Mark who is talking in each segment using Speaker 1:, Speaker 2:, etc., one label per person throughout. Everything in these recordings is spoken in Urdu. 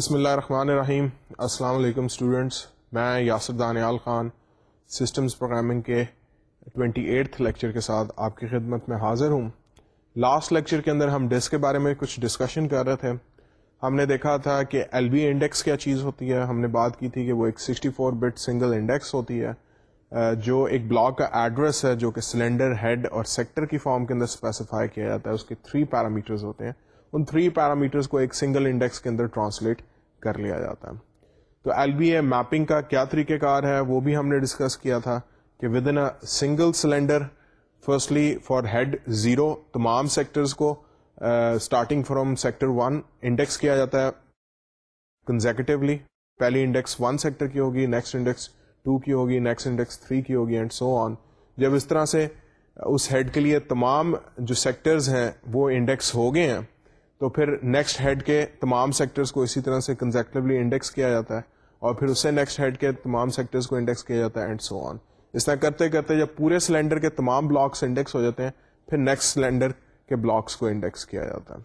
Speaker 1: بسم اللہ الرحمن الرحیم۔ السلام علیکم اسٹوڈینٹس میں یاسر دانیال خان سسٹمز پروگرامنگ کے ٹوینٹی ایٹھ لیکچر کے ساتھ آپ کی خدمت میں حاضر ہوں۔ لاسٹ لیکچر کے اندر ہم ڈسک کے بارے میں کچھ ڈسکشن کر رہے تھے۔ ہم نے دیکھا تھا کہ ایل بی انڈیکس کیا چیز ہوتی ہے۔ ہم نے بات کی تھی کہ وہ ایک sixty four bit single index ہوتی ہے جو ایک بلاک کا ایڈریس ہے، جو کہ سلینڈر ہیڈ اور سیکٹر کی فارم کے اندر اسپیسیفائی کیا جاتا ہے۔ اس کے تھری پیرامیٹرز ہوتے ہیں۔ ان تھری پیرامیٹرز کو ایک سنگل انڈیکس کے اندر ٹرانسلیٹ کر لیا جاتا ہے۔ تو ایل بی اے میپنگ کا کیا طریقہ کار ہے وہ بھی ہم نے ڈسکس کیا تھا کہ within a single cylinder firstly for head zero تمام سیکٹرز کو starting from sector one index کیا جاتا ہے کنزیکٹولی پہلی انڈیکس ون سیکٹر کی ہوگی نیکسٹ انڈیکس ٹو کی ہوگی نیکسٹ انڈیکس تھری کی ہوگی اینڈ سو آن جب اس طرح سے اس ہیڈ کے لیے تمام جو سیکٹرز ہیں وہ انڈیکس ہو گئے ہیں تو پھر نیکسٹ ہیڈ کے تمام سیکٹرز کو اسی طرح سے کنزیکٹولی انڈیکس کیا جاتا ہے اور پھر اس سے نیکسٹ ہیڈ کے تمام سیکٹرز کو انڈیکس کیا جاتا ہے اینڈ سو آن اس طرح کرتے کرتے جب پورے سلینڈر کے تمام بلاکس انڈیکس ہو جاتے ہیں، پھر نیکسٹ سلینڈر کے بلاکس کو انڈیکس کیا جاتا ہے۔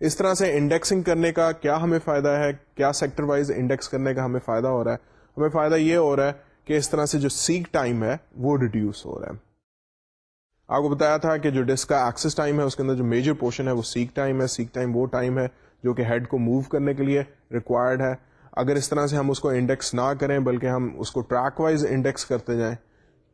Speaker 1: اس طرح سے انڈیکسنگ کرنے کا کیا ہمیں فائدہ ہے؟ کیا سیکٹر وائز انڈیکس کرنے کا ہمیں فائدہ ہو رہا ہے؟ ہمیں فائدہ یہ ہو رہا ہے کہ اس طرح سے جو سیک ٹائم ہے، وہ ریڈیوس ہو رہا ہے۔ آپ کو بتایا تھا کہ جو ڈسک کا ایکسس ٹائم ہے، اس کے اندر جو میجر پورشن ہے، وہ سیک ٹائم ہے سیک ٹائم وہ ٹائم ہے جو کہ ہیڈ کو موو کرنے کے لیے ریکوائرڈ ہے۔ اگر اس طرح سے ہم اس کو انڈیکس نہ کریں، بلکہ ہم اس کو ٹریک وائز انڈیکس کرتے جائیں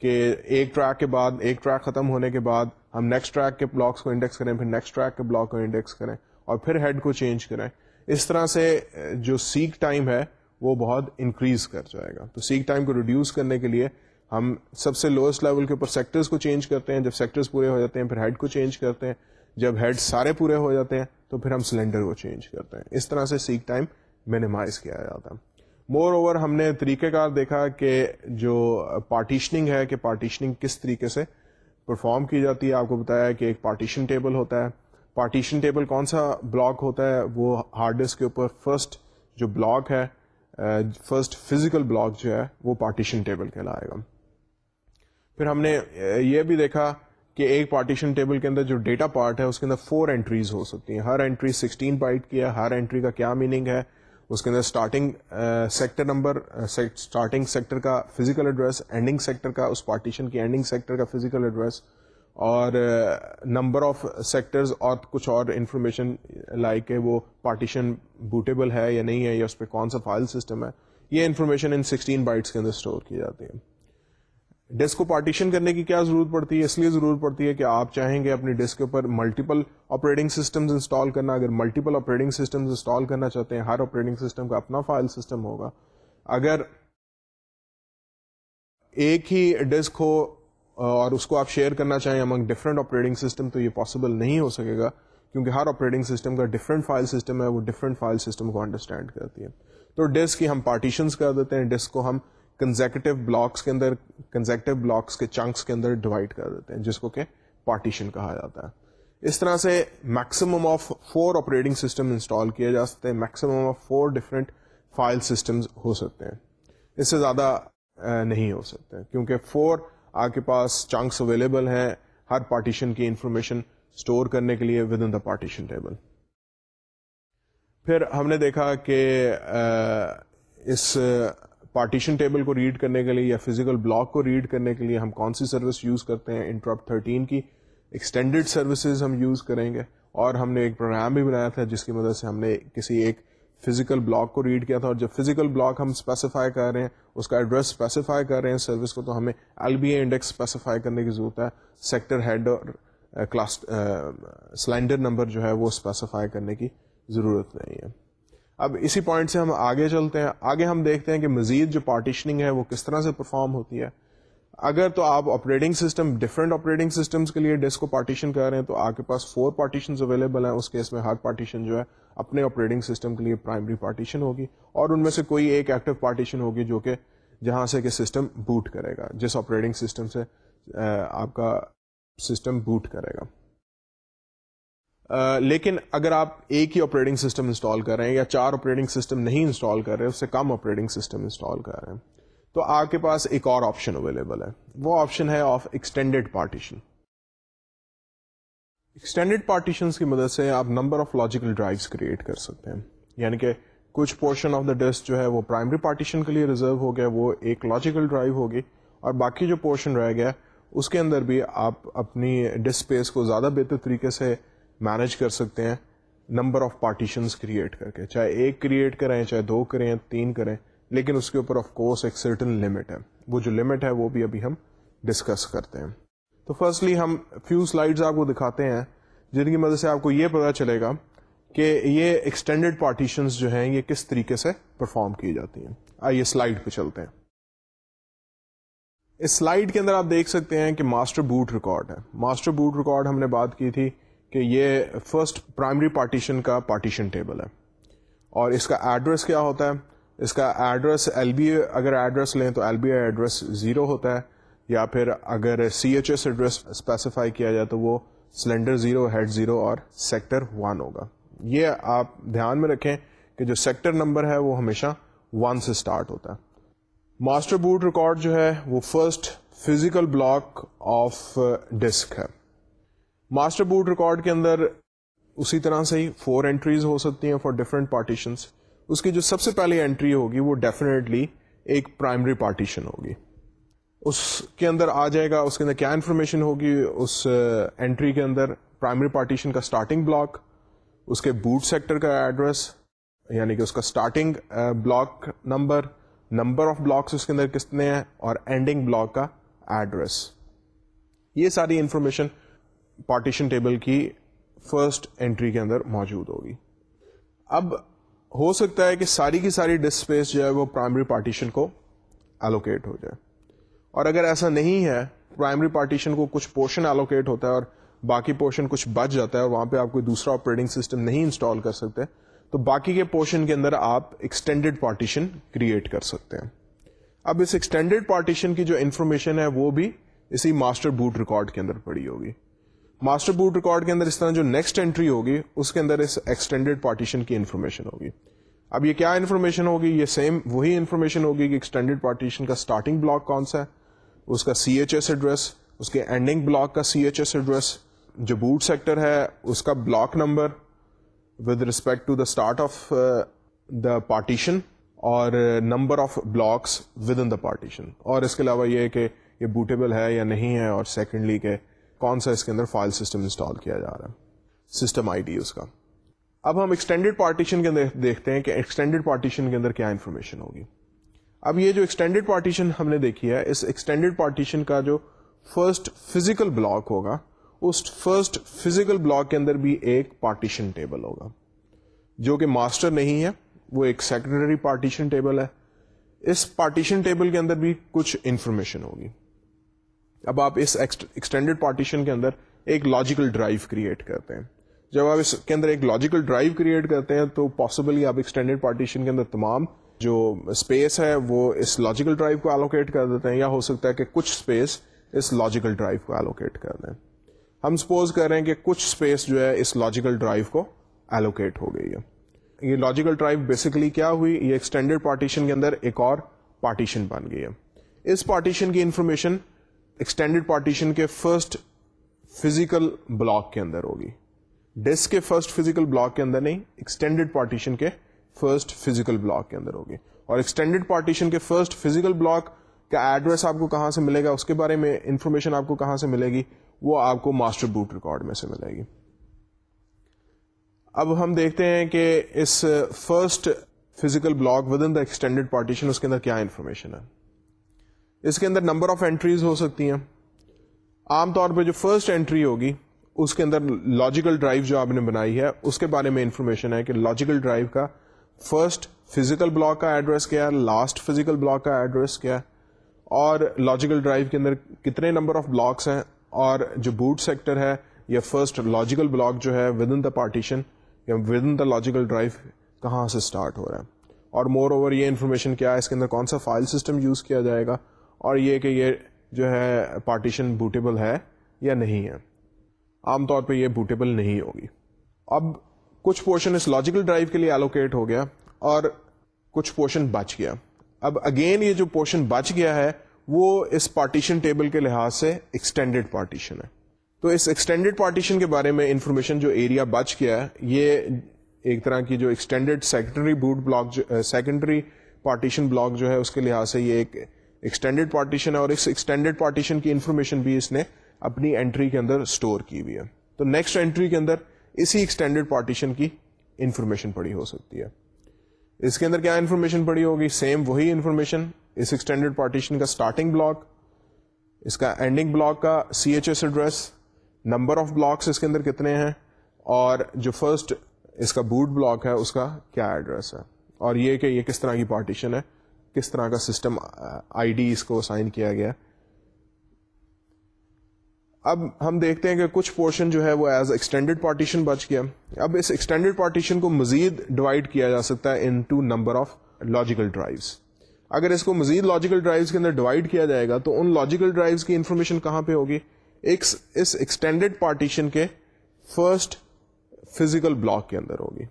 Speaker 1: کہ ایک ٹریک کے بعد، ایک ٹریک ختم ہونے کے بعد ہم نیکسٹ ٹریک کے بلاکس کو انڈیکس کریں، پھر نیکسٹ ٹریک کے بلاک کو انڈیکس کریں اور پھر ہیڈ کو چینج کریں۔ اس طرح سے جو سیک ٹائم ہے، وہ بہت انکریز کر جائے گا۔ تو سیک ٹائم کو ریڈیوس کرنے کے لیے ہم سب سے لوئسٹ لیول کے اوپر سیکٹرز کو چینج کرتے ہیں، جب سیکٹرز پورے ہو جاتے ہیں، پھر ہیڈ کو چینج کرتے ہیں۔ جب ہیڈ سارے پورے ہو جاتے ہیں، تو پھر ہم سلینڈر کو چینج کرتے ہیں۔ اس طرح سے سیک ٹائم مینیمائز کیا جاتا ہے۔ مور اوور ہم نے طریقہ کار دیکھا کہ جو پارٹیشننگ ہے، کہ پارٹیشننگ کس طریقے سے پرفارم کی جاتی ہے۔ آپ کو بتایا کہ ایک پارٹیشن ٹیبل ہوتا ہے۔ پارٹیشن ٹیبل کون سا بلاک ہوتا ہے؟ وہ ہارڈ ڈسک کے اوپر فرسٹ جو بلاک ہے فرسٹ فزیکل بلاک جو ہے، وہ پارٹیشن ٹیبل کہلائے گا۔ پھر ہم نے یہ بھی دیکھا کہ ایک پارٹیشن ٹیبل کے اندر جو ڈیٹا پارٹ ہے، اس کے اندر فور انٹریز ہو سکتی ہیں۔ ہر انٹری سکسٹین بائٹ کی ہے، ہر انٹری کا کیا میننگ ہے؟ اس کے اندر starting sector number starting sector کا فزیکل ایڈریس اینڈنگ سیکٹر کا، اس پارٹیشن کی اینڈنگ سیکٹر کا فزیکل ایڈریس اور نمبر آف سیکٹرز اور کچھ اور انفارمیشن لائک ہے، وہ پارٹیشن بوٹیبل ہے یا نہیں ہے یا اس پہ کون سا فائل سسٹم ہے۔ یہ انفارمیشن ان سکسٹین بائٹس کے اندر اسٹور کی جاتی ہے ڈسک کو پارٹیشن کرنے کی کیا ضرورت پڑتی ہے؟ اس لیے ضرورت پڑتی ہے کہ آپ چاہیں گے اپنی ڈسک کے اوپر ملٹیپل آپریٹنگ سسٹمز انسٹال کرنا۔ اگر ملٹیپل آپریٹنگ سسٹمز انسٹال کرنا چاہتے ہیں، ہر آپریٹنگ سسٹم کا اپنا فائل سسٹم ہوگا۔ اگر ایک ہی ڈسک ہو اور اس کو آپ شیئر کرنا چاہیں امنگ ڈفرنٹ آپریٹنگ سسٹم تو یہ پاسبل نہیں ہو سکے گا۔ کیونکہ ہر آپریٹنگ سسٹم کا ڈفرنٹ فائل سسٹم ہے، وہ ڈفرنٹ فائل سسٹم کو انڈرسٹینڈ کرتی ہے۔ تو ڈسک کی ہم پارٹیشنس کر دیتے ہیں۔ ڈسک کو ہم کنزیکٹو بلاکس کے اندر کنزیکٹو بلاکس کے چنکس کے اندر ڈیوائڈ کر دیتے ہیں، جس کو کہ پارٹیشن کہا جاتا ہے۔ اس طرح سے maximum of four operating system install کیے جا سکتے ہیں maximum of four different file systems ہو سکتے ہیں۔ اس سے زیادہ نہیں ہو سکتے کیونکہ فور آپ کے پاس چنکس اویلیبل ہیں ہر پارٹیشن کی انفارمیشن اسٹور کرنے کے لیے with in the partition table پھر ہم نے دیکھا کہ اس پارٹیشن ٹیبل کو ریڈ کرنے کے لیے یا فزیکل بلاک کو ریڈ کرنے کے لیے ہم کون سی سروس یوز کرتے ہیں؟ انٹرپ تھرٹین کی ایکسٹینڈیڈ سروسز ہم یوز کریں گے اور ہم نے ایک پروگرام بھی بنایا تھا جس کی مدد سے ہم نے کسی ایک فزیکل بلاک کو ریڈ کیا تھا اور جب فزیکل بلاک ہم اسپیسیفائی کر رہے ہیں، اس کا ایڈریس اسپیسیفائی کر رہے ہیں سروس کو، تو ہمیں L B A index specify کرنے کی ضرورت ہے۔ سیکٹر ہیڈ اور کلاس سلینڈر نمبر جو ہے وہ اسپیسیفائی کرنے کی ضرورت نہیں ہے۔ اب اسی پوائنٹ سے ہم آگے چلتے ہیں۔ آگے ہم دیکھتے ہیں کہ مزید جو پارٹیشننگ ہے وہ کس طرح سے پرفارم ہوتی ہے۔ اگر تو آپ operating system different operating systems کے لیے ڈیسک کو پارٹیشن کر رہے ہیں تو آپ کے پاس فور پارٹیشن اویلیبل ہیں۔ اس کیس میں ہر پارٹیشن جو ہے اپنے آپریٹنگ سسٹم کے لیے پرائمری پارٹیشن ہوگی اور ان میں سے کوئی ایک ایکٹیو پارٹیشن ہوگی جو کہ جہاں سے کہ سسٹم بوٹ کرے گا، جس آپریٹنگ سسٹم سے آپ کا سسٹم بوٹ کرے گا۔ لیکن اگر آپ ایک ہی آپریٹنگ سسٹم انسٹال کر رہے ہیں یا چار آپریٹنگ سسٹم نہیں انسٹال کر رہے، اس سے کم آپریٹنگ سسٹم انسٹال کر رہے ہیں، تو آپ کے پاس ایک اور آپشن اویلیبل ہے۔ وہ آپشن ہے of extended partition extended partition کی مدد سے آپ number of logical drives create کر سکتے ہیں۔ یعنی کہ کچھ پورشن آف دا ڈسک جو ہے وہ پرائمری پارٹیشن کے لیے ریزرو ہو گیا، وہ ایک لاجیکل ڈرائیو ہوگی۔ اور باقی جو پورشن رہ گیا، اس کے اندر بھی آپ اپنی ڈسک اسپیس کو زیادہ بہتر طریقے سے مینج کر سکتے ہیں نمبر آف پارٹیشنس کریٹ کر کے۔ چاہے ایک کریٹ کریں، چاہے دو کریں، تین کریں، لیکن اس کے اوپر آف کورس ایک سرٹن لمٹ ہے۔ وہ جو لمٹ ہے، وہ بھی ابھی ہم ڈسکس کرتے ہیں۔ تو فرسٹلی ہم فیو سلائڈز آپ کو دکھاتے ہیں، جن کی مدد سے آپ کو یہ پتا چلے گا کہ یہ ایکسٹینڈیڈ پارٹیشنز جو ہیں، یہ کس طریقے سے پرفارم کی جاتی ہیں۔ آئیے سلائڈ پہ چلتے ہیں۔ اس سلائڈ کے اندر آپ دیکھ سکتے ہیں کہ ماسٹر بوٹ ریکارڈ ہے۔ ماسٹر بوٹ ریکارڈ ہم نے بات کی تھی کہ یہ فرسٹ پرائمری پارٹیشن کا پارٹیشن ٹیبل ہے۔ اور اس کا ایڈریس کیا ہوتا ہے؟ اس کا ایڈریس ایل بی اگر ایڈریس لیں تو L B I address zero ہوتا ہے، یا پھر اگر C H S address specify کیا جائے تو وہ سلینڈر زیرو ہیڈ زیرو اور سیکٹر ون ہوگا۔ یہ آپ دھیان میں رکھیں کہ جو سیکٹر نمبر ہے وہ ہمیشہ ون سے اسٹارٹ ہوتا ہے۔ ماسٹر بوٹ ریکارڈ جو ہے وہ first physical block of disk ہے۔ ماسٹر بوٹ ریکارڈ کے اندر اسی طرح سے ہی فور اینٹریز ہو سکتی ہیں فار ڈفرنٹ پارٹیشنس اس کی جو سب سے پہلی اینٹری ہوگی وہ ڈیفینیٹلی ایک پرائمری پارٹیشن ہوگی. اس کے اندر آ جائے گا، اس کے اندر کیا انفارمیشن ہوگی؟ اس uh, اینٹری کے اندر پرائمری پارٹیشن کا اسٹارٹنگ بلاک اس کے بوٹ سیکٹر کا ایڈریس یعنی کہ اس کا starting block number number of blocks اس کے اندر کتنے ہیں، اور اینڈنگ بلاک کا ایڈریس یہ ساری انفارمیشن پارٹیشن ٹیبل کی فرسٹ انٹری کے اندر موجود ہوگی۔ اب ہو سکتا ہے کہ ساری کی ساری ڈسک اسپیس جو ہے وہ پرائمری پارٹیشن کو الوکیٹ ہو جائے۔ اور اگر ایسا نہیں ہے، پرائمری پارٹیشن کو کچھ پورشن الوکیٹ ہوتا ہے اور باقی پورشن کچھ بچ جاتا ہے اور وہاں پہ آپ کوئی دوسرا آپریٹنگ سسٹم نہیں انسٹال کر سکتے، تو باقی کے پورشن کے اندر آپ ایکسٹینڈیڈ پارٹیشن کریٹ کر سکتے ہیں۔ اب اس ایکسٹینڈیڈ پارٹیشن کی جو انفارمیشن ہے وہ بھی اسی ماسٹر بوٹ ریکارڈ کے اندر پڑی ہوگی۔ ماسٹر بوٹ ریکارڈ کے اندر اس طرح جو نیکسٹ انٹری ہوگی، اس کے اندر اس ایکسٹینڈیڈ پارٹیشن کی انفارمیشن ہوگی۔ اب یہ کیا انفارمیشن ہوگی؟ یہ سیم وہی انفارمیشن ہوگی کہ ایکسٹینڈیڈ پارٹیشن کا اسٹارٹنگ بلاک کون سا ہے، اس کا سی ایچ ایس ایڈریس اس کے اینڈنگ بلاک کا سی ایچ ایس ایڈریس جو بوٹ سیکٹر ہے، اس کا block number with respect to the start of the partition اور number of blocks within the partition اور اس کے علاوہ یہ کہ یہ بوٹیبل ہے یا نہیں ہے اور سیکنڈلی کہ کون سا اس کے اندر فائل سسٹم انسٹال کیا جا رہا ہے، سسٹم آئی ڈی اس کا۔ اب ہم ایکسٹینڈیڈ پارٹیشن کے اندر دیکھتے ہیں کہ ایکسٹینڈیڈ پارٹیشن کے اندر کیا انفارمیشن ہوگی۔ اب یہ جو ایکسٹینڈیڈ پارٹیشن ہم نے دیکھی ہے، اس ایکسٹینڈیڈ پارٹیشن کا جو فرسٹ فزیکل بلاک ہوگا، اس فرسٹ فزیکل بلاک کے اندر بھی ایک پارٹیشن ٹیبل ہوگا۔ جو کہ ماسٹر نہیں ہے، وہ ایک سیکنڈری پارٹیشن ٹیبل ہے۔ اس پارٹیشن ٹیبل کے اندر بھی کچھ انفارمیشن ہوگی۔ اب آپ اس ایکسٹینڈیڈ پارٹیشن کے اندر ایک لاجیکل ڈرائیو کریٹ کرتے ہیں۔ جب آپ اس کے اندر ایک لاجیکل ڈرائیو کریٹ کرتے ہیں تو پاسبلی آپ ایکسٹینڈیڈ پارٹیشن کے اندر تمام جو اسپیس ہے وہ اس لاجیکل ڈرائیو کو الوکیٹ کر دیتے ہیں یا ہو سکتا ہے کہ کچھ اسپیس اس لاجیکل ڈرائیو کو الوکیٹ کر دیں۔ ہم سپوز کر رہے ہیں کہ کچھ اسپیس جو ہے اس لاجیکل ڈرائیو کو ایلوکیٹ ہو گئی ہے۔ یہ لاجیکل ڈرائیو بیسیکلی کیا ہوئی؟ یہ ایکسٹینڈیڈ پارٹیشن کے اندر ایک اور پارٹیشن بن گئی ہے۔ اس پارٹیشن کی انفارمیشن ایکسٹینڈیڈ پارٹیشن کے فرسٹ فزیکل بلاک کے اندر ہوگی۔ ڈسک کے فرسٹ فزیکل بلاک کے اندر نہیں ایکسٹینڈیڈ پارٹیشن کے فرسٹ فزیکل بلاک کے اندر ہوگی۔ اور ایکسٹینڈیڈ پارٹیشن کے فرسٹ فزیکل بلاک کا ایڈریس آپ کو کہاں سے ملے گا، اس کے بارے میں انفارمیشن آپ کو کہاں سے ملے گی، وہ آپ کو ماسٹر بوٹ ریکارڈ میں سے ملے گی۔ اب ہم دیکھتے ہیں کہ اس first physical block within the extended partition اس کے اندر کیا انفارمیشن ہے۔ اس کے اندر نمبر آف اینٹریز ہو سکتی ہیں۔ عام طور پہ جو فرسٹ اینٹری ہوگی، اس کے اندر لاجیکل ڈرائیو جو آپ نے بنائی ہے، اس کے بارے میں انفارمیشن ہے کہ لاجیکل ڈرائیو کا فرسٹ فزیکل بلاک کا ایڈریس کیا ہے لاسٹ فزیکل بلاک کا ایڈریس کیا ہے۔ اور لاجیکل ڈرائیو کے اندر کتنے نمبر آف بلاکس ہیں، اور جو بوٹ سیکٹر ہے، یا فرسٹ لاجیکل بلاک جو ہے ود ان دا پارٹیشن یا with in the logical drive کہاں سے اسٹارٹ ہو رہا ہے۔ اور مور اوور یہ انفارمیشن کیا ہے، اس کے اندر کون سا فائل سسٹم یوز کیا جائے گا۔ اور یہ کہ یہ جو ہے پارٹیشن بوٹیبل ہے یا نہیں ہے۔ عام طور پہ یہ بوٹیبل نہیں ہوگی۔ اب کچھ پورشن اس لاجیکل ڈرائیو کے لیے الوکیٹ ہو گیا اور کچھ پورشن بچ گیا۔ اب اگین یہ جو پورشن بچ گیا ہے، وہ اس پارٹیشن ٹیبل کے لحاظ سے ایکسٹینڈیڈ پارٹیشن ہے۔ تو اس ایکسٹینڈیڈ پارٹیشن کے بارے میں انفارمیشن جو ایریا بچ گیا ہے یہ ایک طرح کی جو extended secondary boot block secondary partition block جو ہے، اس کے لحاظ سے یہ ایک ایکسٹینڈیڈ پارٹیشن ہے اور اس ایکسٹینڈیڈ پارٹیشن کی انفارمیشن بھی اس نے اپنی انٹری کے اندر اسٹور کی ہوئی ہے۔ تو نیکسٹ انٹری کے اندر اسی ایکسٹینڈیڈ پارٹیشن کی انفارمیشن پڑی ہو سکتی ہے۔ اس کے اندر کیا انفارمیشن پڑی ہوگی؟ سیم وہی انفارمیشن اس ایکسٹینڈیڈ پارٹیشن کا اسٹارٹنگ بلاک اس کا اینڈنگ بلاک کا C H S address number of blocks اس کے اندر کتنے ہیں، اور جو فرسٹ اس کا بوٹ بلاک ہے، اس کا کیا ایڈریس ہے۔ اور یہ کہ یہ کس طرح کی پارٹیشن ہے کس طرح کا سسٹم آئی ڈی اس کو سائن کیا گیا۔ اب ہم دیکھتے ہیں کہ کچھ پورشن جو ہے وہ ایز ایکسٹینڈیڈ پارٹیشن بچ گیا۔ اب اس ایکسٹینڈیڈ پارٹیشن کو مزید ڈیوائڈ کیا جا سکتا ہے into number of logical drives اگر اس کو مزید لاجیکل ڈرائیوز کے اندر ڈیوائڈ کیا جائے گا تو ان لاجیکل ڈرائیوز کی انفارمیشن کہاں پہ ہوگی؟ اس ایکسٹینڈیڈ پارٹیشن کے فرسٹ فزیکل بلاک کے اندر ہوگی۔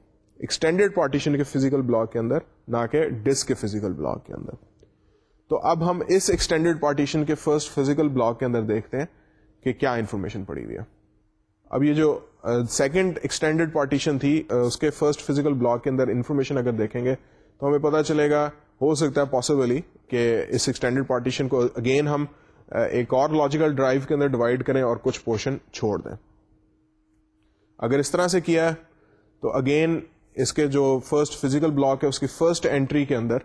Speaker 1: ایکسٹینڈیڈ پارٹیشن کے فزیکل بلاک کے اندر، نہ کہ ڈسک کے فزیکل بلاک کے اندر۔ تو اب ہم اس ایکسٹینڈیڈ پارٹیشن کے فرسٹ فزیکل بلاک کے اندر دیکھتے ہیں کہ کیا انفارمیشن پڑی ہوئی ہے۔ اب یہ جو سیکنڈ ایکسٹینڈیڈ پارٹیشن تھی اس کے فرسٹ فزیکل بلاک کے اندر انفارمیشن اگر دیکھیں گے، تو ہمیں پتا چلے گا، ہو سکتا ہے پاسبلی کہ اس ایکسٹینڈیڈ پارٹیشن کو اگین ہم ایک اور لاجیکل ڈرائیو کے اندر ڈیوائڈ کریں اور کچھ پورشن چھوڑ دیں۔ اگر اس طرح سے کیا تو اگین اس کے جو فرسٹ فزیکل بلاک ہے، اس کی فرسٹ انٹری کے اندر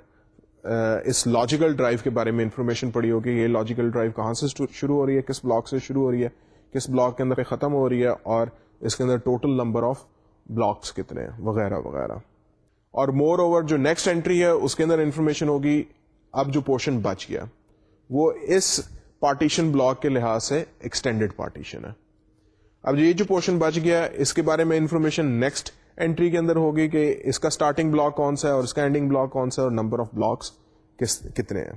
Speaker 1: اس لاجیکل ڈرائیو کے بارے میں انفارمیشن پڑی ہوگی یہ لاجیکل ڈرائیو کہاں سے شروع ہو رہی ہے، کس بلاک سے شروع ہو رہی ہے، کس بلاک کے اندر ختم ہو رہی ہے اور اس کے اندر ٹوٹل نمبر آف بلاکس کتنے ہیں، وغیرہ وغیرہ۔ اور مور اوور جو نیکسٹ انٹری ہے، اس کے اندر انفارمیشن ہوگی، اب جو پورشن بچ گیا، وہ اس پارٹیشن بلاک کے لحاظ سے ایکسٹینڈیڈ پارٹیشن ہے۔ اب یہ جو پورشن بچ گیا، اس کے بارے میں انفارمیشن نیکسٹ انٹری کے اندر ہوگی کہ اس کا اسٹارٹنگ بلاک کون سا ہے اور اس کا اینڈنگ بلاک کون سا ہے اور نمبر آف بلاکس کتنے ہیں۔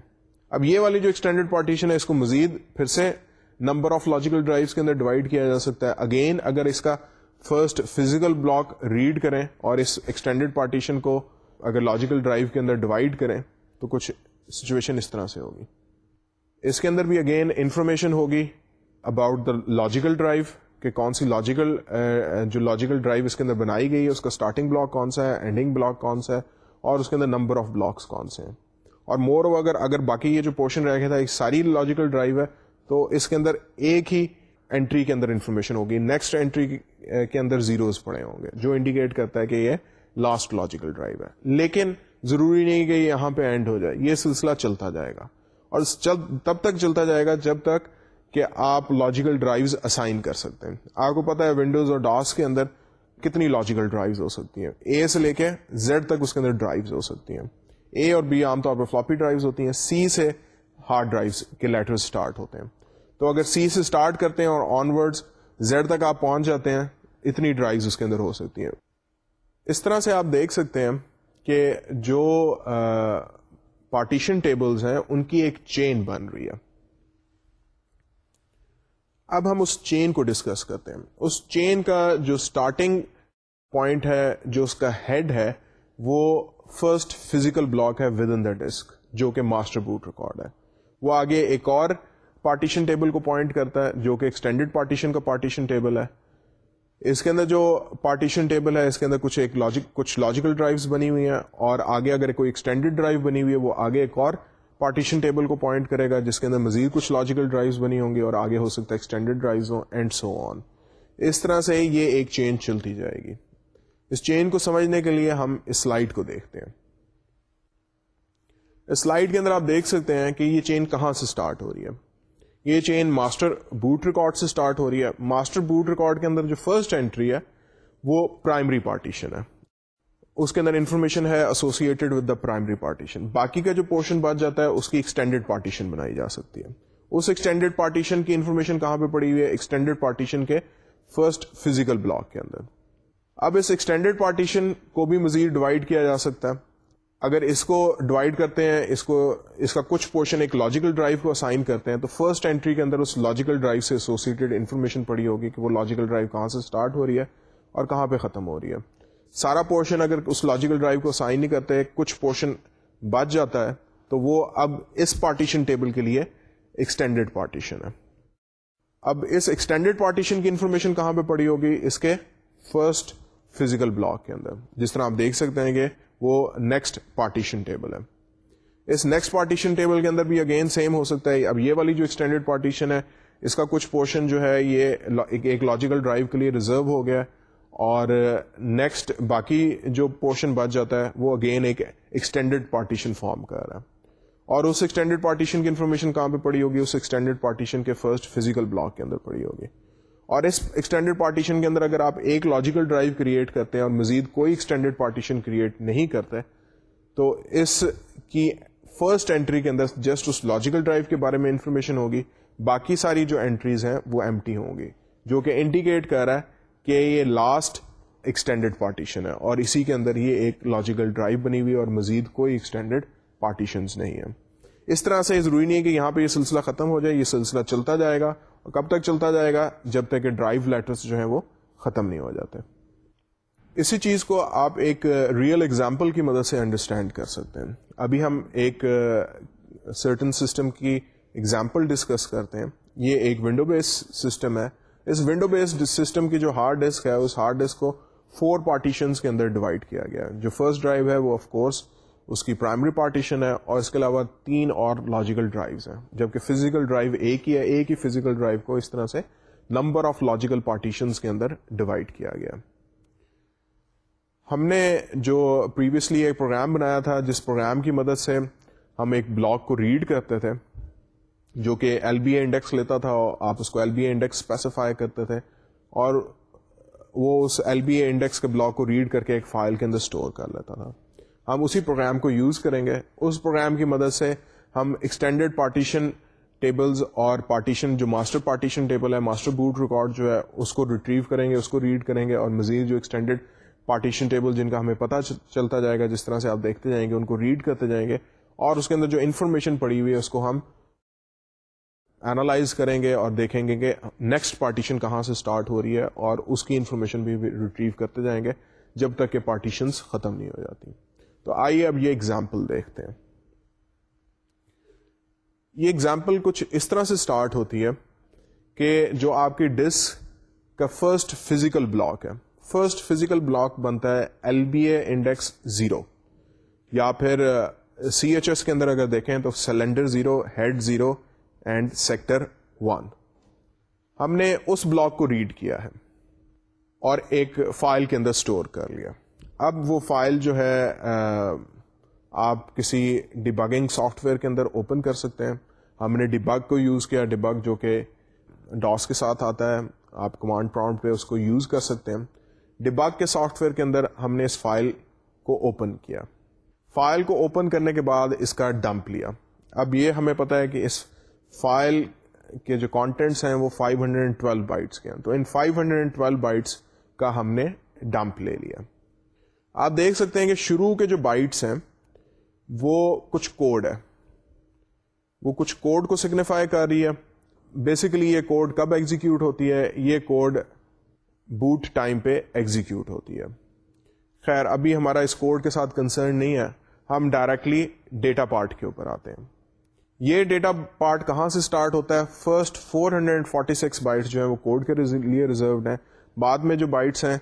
Speaker 1: اب یہ والی جو ایکسٹینڈیڈ پارٹیشن ہے اس کو مزید پھر سے نمبر آف لاجیکل ڈرائیو کے اندر ڈیوائڈ کیا جا سکتا ہے۔ اگین اگر اس کا فرسٹ فزیکل بلاک ریڈ کریں اور اس ایکسٹینڈیڈ پارٹیشن کو اگر لاجیکل ڈرائیو کے اندر ڈیوائڈ کریں تو کچھ سچویشن اس طرح سے ہوگی۔ اس کے اندر بھی اگین انفارمیشن ہوگی اباؤٹ دا لاجیکل ڈرائیو کہ کون سی لاجیکل جو لاجیکل ڈرائیو اس کے اندر بنائی گئی ہے، اس کا اسٹارٹنگ بلاک کون سا ہے اینڈنگ بلاک کون سا ہے، اور اس کے اندر نمبر آف بلاکس کون سے ہیں۔ اور مور اگر اگر باقی یہ جو پورشن رہ گیا تھا، ایک ساری لاجیکل ڈرائیو ہے، تو اس کے اندر ایک ہی انٹری کے اندر انفارمیشن ہوگی۔ نیکسٹ انٹری کے اندر زیروز پڑے ہوں گے، جو انڈیکیٹ کرتا ہے کہ یہ لاسٹ لاجیکل ڈرائیو ہے۔ لیکن ضروری نہیں کہ یہاں پہ اینڈ ہو جائے، یہ سلسلہ چلتا جائے گا۔ اور تب تک چلتا جائے گا جب تک کہ آپ لاجیکل ڈرائیوز اسائن کر سکتے ہیں۔ آپ کو پتا ہے ونڈوز اور ڈاس کے اندر کتنی لاجیکل ڈرائیوز ہو سکتی ہیں۔ اے سے لے کے زیڈ تک اس کے اندر ڈرائیوز ہو سکتی ہیں۔ اے اور بی عام طور پر فلاپی ڈرائیوز ہوتی ہیں۔ سی سے ہارڈ ڈرائیوز کے لیٹر اسٹارٹ ہوتے ہیں۔ تو اگر سی سے اسٹارٹ کرتے ہیں اور آن ورڈ زیڈ تک آپ پہنچ جاتے ہیں، اتنی ڈرائیوز اس کے اندر ہو سکتی ہیں۔ اس طرح سے آپ دیکھ سکتے ہیں کہ جو پارٹیشن ٹیبلز ہیں، ان کی ایک چین بن رہی ہے۔ اب ہم اس چین کو ڈسکس کرتے ہیں۔ اس چین کا جو اسٹارٹنگ پوائنٹ ہے، جو اس کا ہیڈ ہے، وہ فرسٹ فزیکل بلاک ہے ود ان دا ڈسک جو کہ ماسٹر بوٹ ریکارڈ ہے۔ وہ آگے ایک اور پارٹیشن ٹیبل کو پوائنٹ کرتا ہے، جو کہ ایکسٹینڈیڈ پارٹیشن کا پارٹیشن ٹیبل ہے۔ اس کے اندر جو پارٹیشن ٹیبل ہے، اس کے اندر کچھ ایک لاجک کچھ لاجیکل ڈرائیوز بنی ہوئی ہیں۔ اور آگے اگر کوئی ایکسٹینڈیڈ ڈرائیو بنی ہوئی ہے، وہ آگے ایک اور پارٹیشن ٹیبل کو پوائنٹ کرے گا، جس کے اندر مزید کچھ لاجیکل ڈرائیوز بنی ہوں گی اور آگے ہو سکتا ہے ایکسٹینڈیڈ ڈرائیوز ہوں اینڈ سو آن اس طرح سے یہ ایک چین چلتی جائے گی۔ اس چین کو سمجھنے کے لیے ہم اس سلائڈ کو دیکھتے ہیں۔ اس سلائڈ کے اندر آپ دیکھ سکتے ہیں کہ یہ چین کہاں سے سٹارٹ ہو رہی ہے۔ یہ چین ماسٹر بوٹ ریکارڈ سے سٹارٹ ہو رہی ہے۔ ماسٹر بوٹ ریکارڈ کے اندر جو فرسٹ انٹری ہے، وہ پرائمری پارٹیشن ہے۔ اس کے اندر انفارمیشن ہے associated with the primary partition باقی کا جو پورشن بچ جاتا ہے، اس کی ایکسٹینڈیڈ پارٹیشن بنائی جا سکتی ہے۔ اس ایکسٹینڈیڈ پارٹیشن کی انفارمیشن کہاں پہ پڑی ہوئی ہے؟ ایکسٹینڈیڈ پارٹیشن کے فرسٹ فزیکل بلاک کے اندر۔ اب اس ایکسٹینڈیڈ پارٹیشن کو بھی مزید ڈیوائڈ کیا جا سکتا ہے۔ اگر اس کو ڈیوائڈ کرتے ہیں، اس کو، اس کا کچھ پورشن ایک لاجیکل ڈرائیو کو اسائن کرتے ہیں، تو فرسٹ انٹری کے اندر اس لاجیکل ڈرائیو سے ایسوسیڈ انفارمیشن پڑی ہوگی کہ وہ لاجیکل ڈرائیو کہاں سے اسٹارٹ ہو رہی ہے اور کہاں پہ ختم ہو رہی ہے۔ سارا پورشن اگر اس لاجیکل ڈرائیو کو سائن نہیں کرتے، کچھ پورشن بچ جاتا ہے، تو وہ اب اس پارٹیشن ٹیبل کے لیے ایکسٹینڈیڈ پارٹیشن ہے۔ اب اس ایکسٹینڈیڈ پارٹیشن کی انفارمیشن کہاں پہ پڑی ہوگی؟ اس کے فرسٹ فزیکل بلاک کے اندر۔ جس طرح آپ دیکھ سکتے ہیں کہ وہ نیکسٹ پارٹیشن ٹیبل ہے۔ اس نیکسٹ پارٹیشن ٹیبل کے اندر بھی اگین سیم ہو سکتا ہے۔ اب یہ والی جو ایکسٹینڈیڈ پارٹیشن ہے، اس کا کچھ پورشن جو ہے، یہ ایک لاجیکل ڈرائیو کے لیے ریزرو ہو گیا۔ اور نیکسٹ باقی جو پورشن بچ جاتا ہے، وہ اگین ایک ایکسٹینڈیڈ پارٹیشن فارم کر رہا ہے۔ اور اس ایکسٹینڈیڈ پارٹیشن کی انفارمیشن کہاں پہ پڑی ہوگی؟ اس ایکسٹینڈیڈ پارٹیشن کے فرسٹ فزیکل بلاک کے اندر پڑی ہوگی۔ اور اس ایکسٹینڈیڈ پارٹیشن کے اندر اگر آپ ایک لاجیکل ڈرائیو کریٹ کرتے ہیں اور مزید کوئی ایکسٹینڈیڈ پارٹیشن کریٹ نہیں کرتے، تو اس کی فرسٹ انٹری کے اندر جسٹ اس لاجیکل ڈرائیو کے بارے میں انفارمیشن ہوگی۔ باقی ساری جو انٹریز ہیں وہ ایم ٹی ہوں گی، جو کہ انڈیکیٹ کر رہا ہے کہ یہ لاسٹ ایکسٹینڈیڈ پارٹیشن ہے اور اسی کے اندر یہ ایک لاجیکل ڈرائیو بنی ہوئی اور مزید کوئی ایکسٹینڈیڈ پارٹیشنز نہیں ہے اس طرح سے ضروری نہیں ہے کہ یہاں پہ یہ سلسلہ ختم ہو جائے، یہ سلسلہ چلتا جائے گا اور کب تک چلتا جائے گا؟ جب تک کہ ڈرائیو لیٹرس جو ہیں وہ ختم نہیں ہو جاتے۔ اسی چیز کو آپ ایک ریئل ایگزامپل کی مدد سے انڈرسٹینڈ کر سکتے ہیں۔ ابھی ہم ایک uh, سرٹن سسٹم کی ایگزامپل ڈسکس کرتے ہیں۔ یہ ایک ونڈو بیس سسٹم ہے۔ اس ونڈو بیسڈ سسٹم کی جو ہارڈ ڈسک ہے، اس ہارڈ ڈسک کو فور پارٹیشنس کے اندر ڈیوائڈ کیا گیا۔ جو فرسٹ ڈرائیو ہے، وہ آف کورس اس کی پرائمری پارٹیشن ہے اور اس کے علاوہ تین اور لاجیکل ڈرائیوز ہیں۔ جبکہ فزیکل ڈرائیو ایک ہی ہے، ایک ہی فزیکل ڈرائیو کو اس طرح سے نمبر آف لاجیکل پارٹیشنس کے اندر ڈیوائڈ کیا گیا۔ ہم نے جو پریویسلی ایک پروگرام بنایا تھا، جس پروگرام کی مدد سے ہم ایک بلاک کو ریڈ کرتے تھے۔ جو کہ ایل بی اے انڈیکس لیتا تھا اور آپ اس کو L B A index specify کرتے تھے اور وہ اس ایل بی اے انڈیکس کے بلاک کو ریڈ کر کے ایک فائل کے اندر اسٹور کر لیتا تھا۔ ہم اسی پروگرام کو یوز کریں گے۔ اس پروگرام کی مدد سے ہم ایکسٹینڈیڈ پارٹیشن ٹیبلز اور پارٹیشن جو ماسٹر پارٹیشن ٹیبل ہے ماسٹر بوٹ ریکارڈ جو ہے، اس کو ریٹریو کریں گے، اس کو ریڈ کریں گے اور مزید جو ایکسٹینڈیڈ پارٹیشن ٹیبل جن کا ہمیں پتہ چلتا جائے گا، جس طرح سے آپ دیکھتے جائیں گے، ان کو ریڈ کرتے جائیں گے اور اس کے اندر جو انفارمیشن پڑی ہوئی ہے، اس کو ہم اینالائز کریں گے اور دیکھیں گے کہ نیکسٹ پارٹیشن کہاں سے اسٹارٹ ہو رہی ہے اور اس کی انفارمیشن بھی ریٹریو کرتے جائیں گے جب تک کہ پارٹیشنس ختم نہیں ہو جاتی۔ تو آئیے اب یہ ایگزامپل دیکھتے ہیں۔ یہ ایگزامپل کچھ اس طرح سے اسٹارٹ ہوتی ہے کہ جو آپ کی ڈسک کا فرسٹ فزیکل بلاک ہے۔ فرسٹ فزیکل بلاک بنتا ہے L B A index zero یا پھر سی ایچ ایس کے اندر اگر دیکھیں تو cylinder zero head zero and sector one. ہم نے اس بلاک کو ریڈ کیا ہے اور ایک فائل کے اندر اسٹور کر لیا۔ اب وہ فائل جو ہے آپ کسی ڈیبگنگ سافٹ ویئر کے اندر اوپن کر سکتے ہیں۔ ہم نے ڈیبگ کو یوز کیا، ڈیبگ جو کہ ڈاس کے ساتھ آتا ہے۔ آپ کمانڈ پراؤنڈ پہ اس کو یوز کر سکتے ہیں۔ ڈیبگ کے سافٹ ویئر کے اندر ہم نے اس فائل کو اوپن کیا۔ فائل کو اوپن کرنے کے بعد اس کا ڈمپ لیا۔ اب یہ ہمیں پتا ہے کہ اس فائل کے جو کانٹینٹس ہیں وہ 512 بائٹس کے ہیں۔ تو ان 512 بائٹس کا ہم نے ڈمپ لے لیا۔ آپ دیکھ سکتے ہیں کہ شروع کے جو بائٹس ہیں، وہ کچھ کوڈ ہے۔ وہ کچھ کوڈ کو سگنیفائی کر رہی ہے۔ بیسیکلی یہ کوڈ کب ایگزیکیوٹ ہوتی ہے؟ یہ کوڈ بوٹ ٹائم پہ ایگزیکیوٹ ہوتی ہے۔ خیر، ابھی ہمارا اس کوڈ کے ساتھ کنسرن نہیں ہے۔ ہم ڈائریکٹلی ڈیٹا پارٹ کے اوپر آتے ہیں۔ یہ ڈیٹا پارٹ کہاں سے اسٹارٹ ہوتا ہے؟ فرسٹ 446 بائٹس جو ہیں وہ کوڈ کے لیے ریزروڈ ہیں۔ بعد میں جو بائٹس ہیں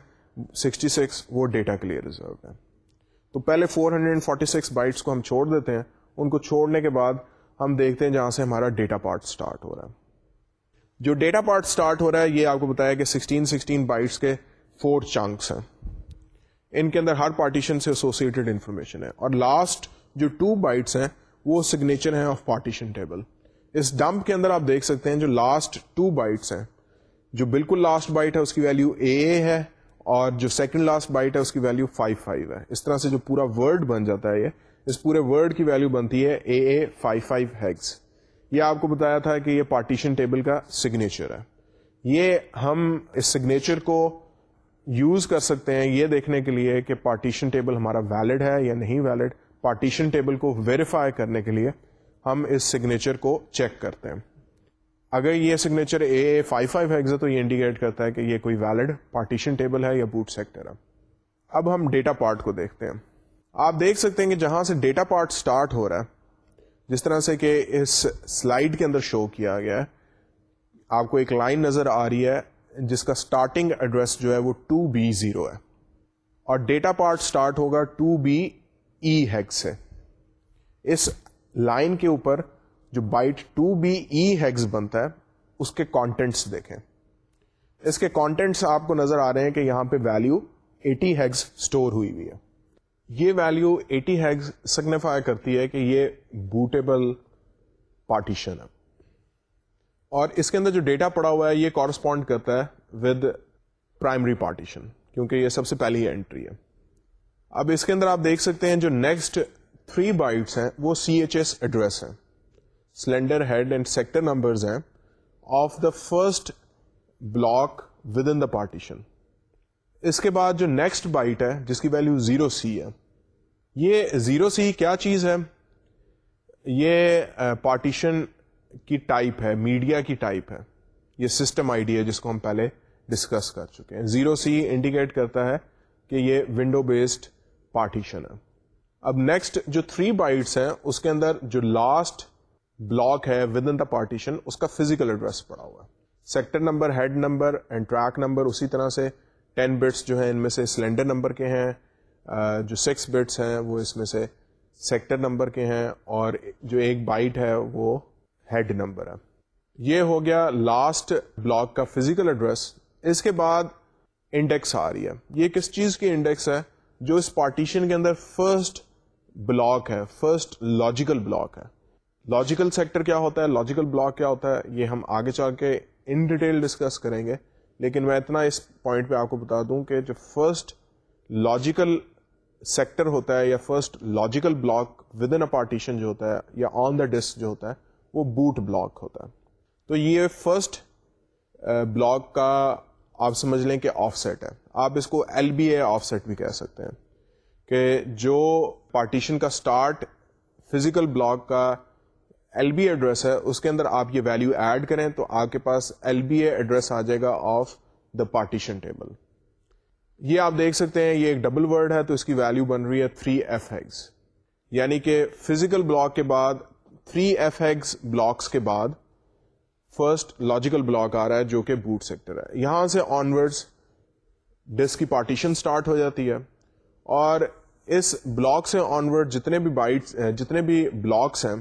Speaker 1: 66 وہ ڈیٹا کے لیے ریزرو ہے تو پہلے 446 بائٹس کو ہم چھوڑ دیتے ہیں۔ ان کو چھوڑنے کے بعد ہم دیکھتے ہیں جہاں سے ہمارا ڈیٹا پارٹ سٹارٹ ہو رہا ہے۔ جو ڈیٹا پارٹ سٹارٹ ہو رہا ہے، یہ آپ کو بتایا کہ 16 16 بائٹس کے فور چنکس ہیں۔ ان کے اندر ہر پارٹیشن سے ایسوسیٹڈ انفارمیشن ہے۔ اور لاسٹ جو ٹو بائٹس ہیں وہ سگنیچر ہیں آف پارٹیشن ٹیبل اس ڈمپ کے اندر آپ دیکھ سکتے ہیں جو لاسٹ ٹو بائٹس ہیں. جو بالکل لاسٹ بائٹ ہے، اس کی ویلو اے ہے اور جو سیکنڈ لاسٹ بائٹ ہے، اس کی ویلو 5 5 ہے. اس طرح سے جو پورا ورڈ بن جاتا ہے یہ، اس پورے ورڈ کی ویلو بنتی ہے A A five five hex یہ آپ کو بتایا تھا کہ یہ پارٹیشن ٹیبل کا سگنیچر ہے. یہ ہم اس سگنیچر کو یوز کر سکتے ہیں یہ دیکھنے کے لیے کہ پارٹیشن ٹیبل ہمارا ویلڈ ہے یا نہیں ویلڈ پارٹیشن ٹیبل کو ویریفائی کرنے کے لیے ہم اس سگنیچر کو چیک کرتے ہیں۔ اگر یہ سگنیچر اے فائیو فائیو ہے تو یہ انڈیکیٹ کرتا ہے کہ یہ کوئی ویلڈ پارٹیشن ٹیبل ہے یا بوٹ سیکٹر ہے۔ اب ہم ڈیٹا پارٹ کو دیکھتے ہیں۔ آپ دیکھ سکتے ہیں کہ جہاں سے ڈیٹا پارٹ سٹارٹ ہو رہا ہے، جس طرح سے کہ اس سلائڈ کے اندر شو کیا گیا ہے، آپ کو ایک لائن نظر آ رہی ہے، جس کا اسٹارٹنگ ایڈریس جو ہے وہ ٹو بی زیرو ہے۔ اور ڈیٹا پارٹ سٹارٹ ہوگا ٹو بی ای ہیگ سے اس لائن کے اوپر جو byte two B E hex بنتا ہے، اس کے کانٹینٹس دیکھیں۔ اس کے کانٹینٹس آپ کو نظر آ رہے ہیں کہ یہاں پہ ویلو ایٹی ہیگز اسٹور ہوئی ہوئی ہے۔ یہ ویلو ایٹی ہیگز سگنیفائی کرتی ہے کہ یہ بوٹیبل پارٹیشن ہے۔ اور اس کے اندر جو ڈیٹا پڑا ہوا ہے، یہ کورسپونڈ کرتا ہے ود پرائمری پارٹیشن کیونکہ یہ سب سے پہلی انٹری ہے۔ اب اس کے اندر آپ دیکھ سکتے ہیں جو نیکسٹ تھری بائٹس ہیں، وہ سی ایچ ایس ایڈریس ہے cylinder head and sector numbers ہیں۔ Of the first block within the partition اس کے بعد جو نیکسٹ بائٹ ہے، جس کی ویلو زیرو سی ہے۔ یہ زیرو سی کیا چیز ہے؟ یہ پارٹیشن کی ٹائپ ہے میڈیا کی ٹائپ ہے۔ یہ سسٹم آئی ڈی ہے جس کو ہم پہلے ڈسکس کر چکے ہیں۔ زیرو سی انڈیکیٹ کرتا ہے کہ یہ ونڈو بیسڈ پارٹیشن ہے۔ اب نیکسٹ جو تھری بائٹس ہیں، اس کے اندر جو لاسٹ بلاک ہے ود ان دا پارٹیشن اس کا فزیکل ایڈریس پڑا ہوا ہے۔ Sector number head number and track number اسی طرح سے ٹین بٹس جو ہیں ان میں سے سلینڈر نمبر کے ہیں جو سکس بٹس ہیں وہ اس میں سے سیکٹر نمبر کے ہیں اور جو ایک بائٹ ہے وہ ہیڈ نمبر ہے۔ یہ ہو گیا لاسٹ بلاک کا فزیکل ایڈریس اس کے بعد انڈیکس آ رہی ہے۔ یہ کس چیز کی انڈیکس ہے؟ جو اس پارٹیشن کے اندر فرسٹ بلاک ہے فرسٹ لاجیکل بلاک ہے. لاجیکل سیکٹر کیا ہوتا ہے? لاجیکل بلاک کیا ہوتا ہے؟ یہ ہم آگے چل کے ان ڈیٹیل ڈسکس کریں گے. لیکن میں اتنا اس پوائنٹ پہ آپ کو بتا دوں کہ جو فرسٹ لاجیکل سیکٹر ہوتا ہے یا first logical block within a partition جو ہوتا ہے یا آن دا ڈسک جو ہوتا ہے، وہ بوٹ بلاک ہوتا ہے. تو یہ فرسٹ بلاک uh, کا آپ سمجھ لیں کہ آف سیٹ ہے۔ آپ اس کو L B A offset بھی کہہ سکتے ہیں کہ جو پارٹیشن کا اسٹارٹ فزیکل بلاک کا ایل بی ایڈریس ہے، اس کے اندر آپ یہ ویلو ایڈ کریں تو آپ کے پاس ایل بی اے ایڈریس آ جائے گا آف دا پارٹیشن ٹیبل یہ آپ دیکھ سکتے ہیں، یہ ایک ڈبل ورڈ ہے تو اس کی ویلو بن رہی ہے تھری ایف ایگز یعنی کہ فزیکل بلاک کے بعد تھری ایف ایگز بلاکس کے بعد فرسٹ لاجیکل بلاک آ رہا ہے جو کہ بوٹ سیکٹر ہے۔ یہاں سے آنورڈ ڈسک کی پارٹیشن سٹارٹ ہو جاتی ہے اور اس بلاک سے آنورڈ جتنے بھی بائٹس جتنے بھی بلاکس ہیں،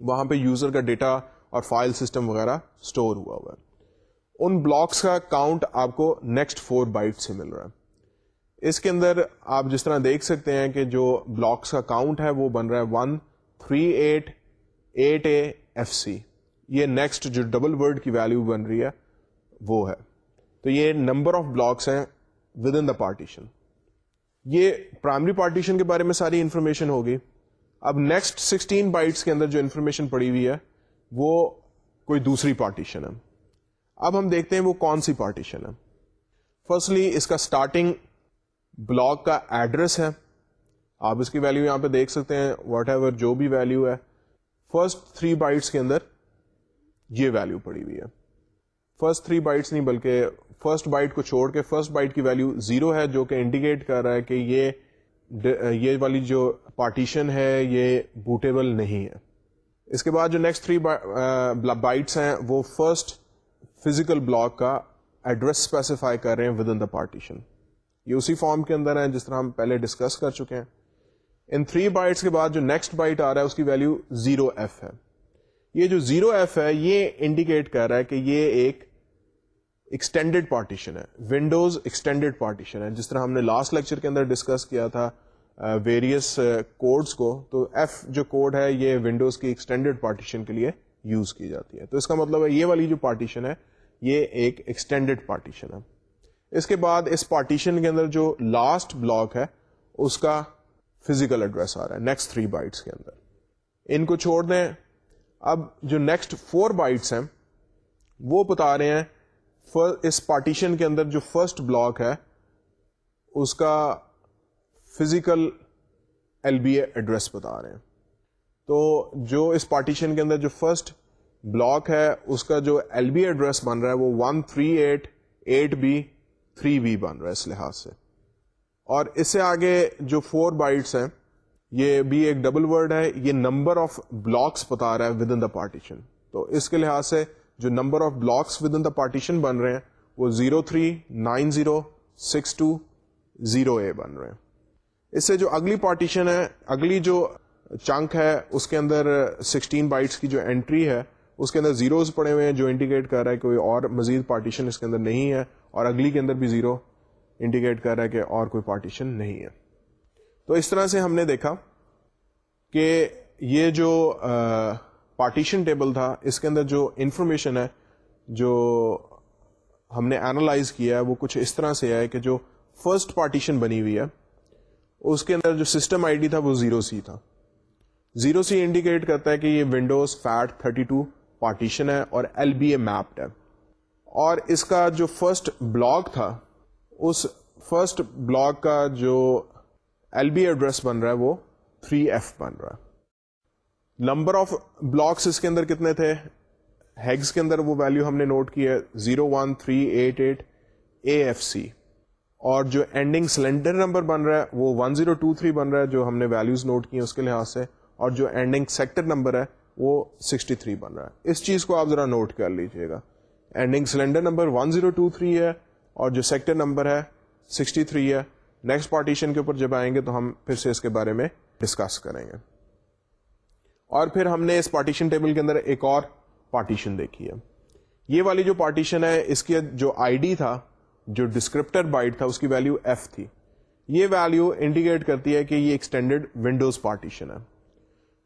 Speaker 1: وہاں پہ یوزر کا ڈیٹا اور فائل سسٹم وغیرہ اسٹور ہوا ہوا ہے۔ ان بلاکس کا کاؤنٹ آپ کو نیکسٹ فور بائٹ سے مل رہا ہے۔ اس کے اندر آپ جس طرح دیکھ سکتے ہیں کہ جو بلاکس کا کاؤنٹ ہے وہ بن رہا ہے one three eight eight A F C یہ نیکسٹ جو ڈبل ورڈ کی ویلو بن رہی ہے، وہ ہے۔ تو یہ نمبر آف بلاکس ہیں ود ان دا پارٹیشن یہ پرائمری پارٹیشن کے بارے میں ساری انفارمیشن ہوگی۔ اب نیکسٹ سکسٹین بائٹس کے اندر جو انفارمیشن پڑی ہوئی ہے، وہ کوئی دوسری پارٹیشن ہے۔ اب ہم دیکھتے ہیں وہ کون سی پارٹیشن ہے۔ فرسٹلی اس کا اسٹارٹنگ بلاک کا ایڈریس ہے۔ آپ اس کی ویلو یہاں پہ دیکھ سکتے ہیں واٹ ایور جو بھی ویلو ہے۔ فرسٹ تھری بائٹس کے اندر یہ ویلو پڑی ہوئی ہے۔ فرسٹ تھری بائٹس نہیں بلکہ فرسٹ بائٹ کو چھوڑ کے فرسٹ بائٹ کی ویلو زیرو ہے جو کہ انڈیکیٹ کر رہا ہے کہ یہ یہ والی جو پارٹیشن ہے یہ بوٹیبل نہیں ہے۔ اس کے بعد جو نیکسٹ تھری بائٹس ہیں وہ فرسٹ فزیکل بلاک کا ایڈریس اسپیسیفائی کر رہے ہیں ود ان دا پارٹیشن یہ اسی فارم کے اندر ہیں جس طرح ہم پہلے ڈسکس کر چکے ہیں۔ ان تھری بائٹس کے بعد جو نیکسٹ بائٹ آ رہا ہے اس کی ویلو زیرو ایف ہے۔ یہ جو زیرو ایف ہے، یہ انڈیکیٹ کر رہا ہے کہ یہ ایک ایکسٹینڈیڈ پارٹیشن ہے۔ ونڈوز ایکسٹینڈیڈ پارٹیشن ہے۔ جس طرح ہم نے لاسٹ لیکچر کے اندر ڈسکس کیا تھا ویریس کوڈس کو، تو ایف جو کوڈ ہے، یہ ونڈوز کی ایکسٹینڈیڈ پارٹیشن کے لیے یوز کی جاتی ہے۔ تو اس کا مطلب ہے، یہ والی جو پارٹیشن ہے، یہ ایک ایکسٹینڈیڈ پارٹیشن ہے۔ اس کے بعد اس پارٹیشن کے اندر جو لاسٹ بلاک ہے، اس کا فزیکل ایڈریس آ رہا ہے نیکسٹ تھری بائٹس کے اندر۔ ان کو چھوڑ دیں۔ اب جو نیکسٹ فور بائٹس ہیں، وہ بتا رہے ہیں اس پارٹیشن کے اندر جو فرسٹ بلاک ہے، اس کا physical L B A address بتا رہے ہیں۔ تو جو اس پارٹیشن کے اندر جو فرسٹ بلاک ہے، اس کا جو ایل بی ایڈریس بن رہا ہے، وہ one three eight eight B three B بن رہا ہے اس لحاظ سے۔ اور اس سے آگے جو فور بائٹس ہیں یہ بھی ایک ڈبل ورڈ ہے، یہ نمبر آف بلاکس بتا رہا ہے ود ان دا پارٹیشن تو اس کے لحاظ سے جو number of blocks within the partition بن رہے ہیں، وہ zero three nine zero six two zero A بن رہے ہیں۔ اس سے جو اگلی پارٹیشن ہے، اگلی جو چنک ہے، اس کے اندر سکسٹین بائٹس کی جو انٹری ہے، اس کے اندر زیروز پڑے ہوئے ہیں، جو انڈیکیٹ کر رہا ہے کوئی اور مزید پارٹیشن اس کے اندر نہیں ہے، اور اگلی کے اندر بھی زیرو انڈیکیٹ کر رہا ہے کہ اور کوئی پارٹیشن نہیں ہے۔ تو اس طرح سے ہم نے دیکھا کہ یہ جو پارٹیشن ٹیبل تھا، اس کے اندر جو انفارمیشن ہے، جو ہم نے اینالائز کیا ہے، وہ کچھ اس طرح سے ہے کہ جو فرسٹ پارٹیشن بنی ہوئی ہے، اس کے اندر جو سسٹم آئی ڈی تھا، وہ زیرو سی تھا۔ زیرو سی انڈیکیٹ کرتا ہے کہ یہ ونڈوز فیٹ 32 پارٹیشن ہے اور ایل بی اے میپڈ ہے۔ اور اس کا جو فرسٹ بلاک تھا، اس فرسٹ بلاک کا جو ایل بی ایڈریس بن رہا ہے وہ 3 ایف بن رہا ہے۔ نمبر آف بلاکس اس کے اندر کتنے تھے؟ ہیگز کے اندر وہ ویلو ہم نے نوٹ کی ہے zero one three eight eight A F C اور جو اینڈنگ سلینڈر نمبر بن رہا ہے وہ ون زیرو ٹو تھری بن رہا ہے جو ہم نے ویلوز نوٹ کی اس کے لحاظ سے۔ اور جو اینڈنگ سیکٹر نمبر ہے وہ سکسٹی تھری بن رہا ہے۔ اس چیز کو آپ ذرا نوٹ کر لیجیے گا۔ Ending cylinder number one zero two three ہے اور جو سیکٹر نمبر ہے سکسٹی تھری ہے نیکسٹ پارٹیشن کے اوپر جب آئیں گے تو ہم پھر سے اس کے بارے میں ڈسکس کریں گے۔ اور پھر ہم نے اس پارٹیشن ٹیبل کے اندر ایک اور پارٹیشن دیکھی ہے۔ یہ والی جو پارٹیشن ہے، اس کی جو آئی ڈی تھا، جو ڈسکرپٹر بائٹ تھا، اس کی ویلو ایف تھی۔ یہ ویلو انڈیکیٹ کرتی ہے کہ یہ ایکسٹینڈیڈ ونڈوز پارٹیشن ہے۔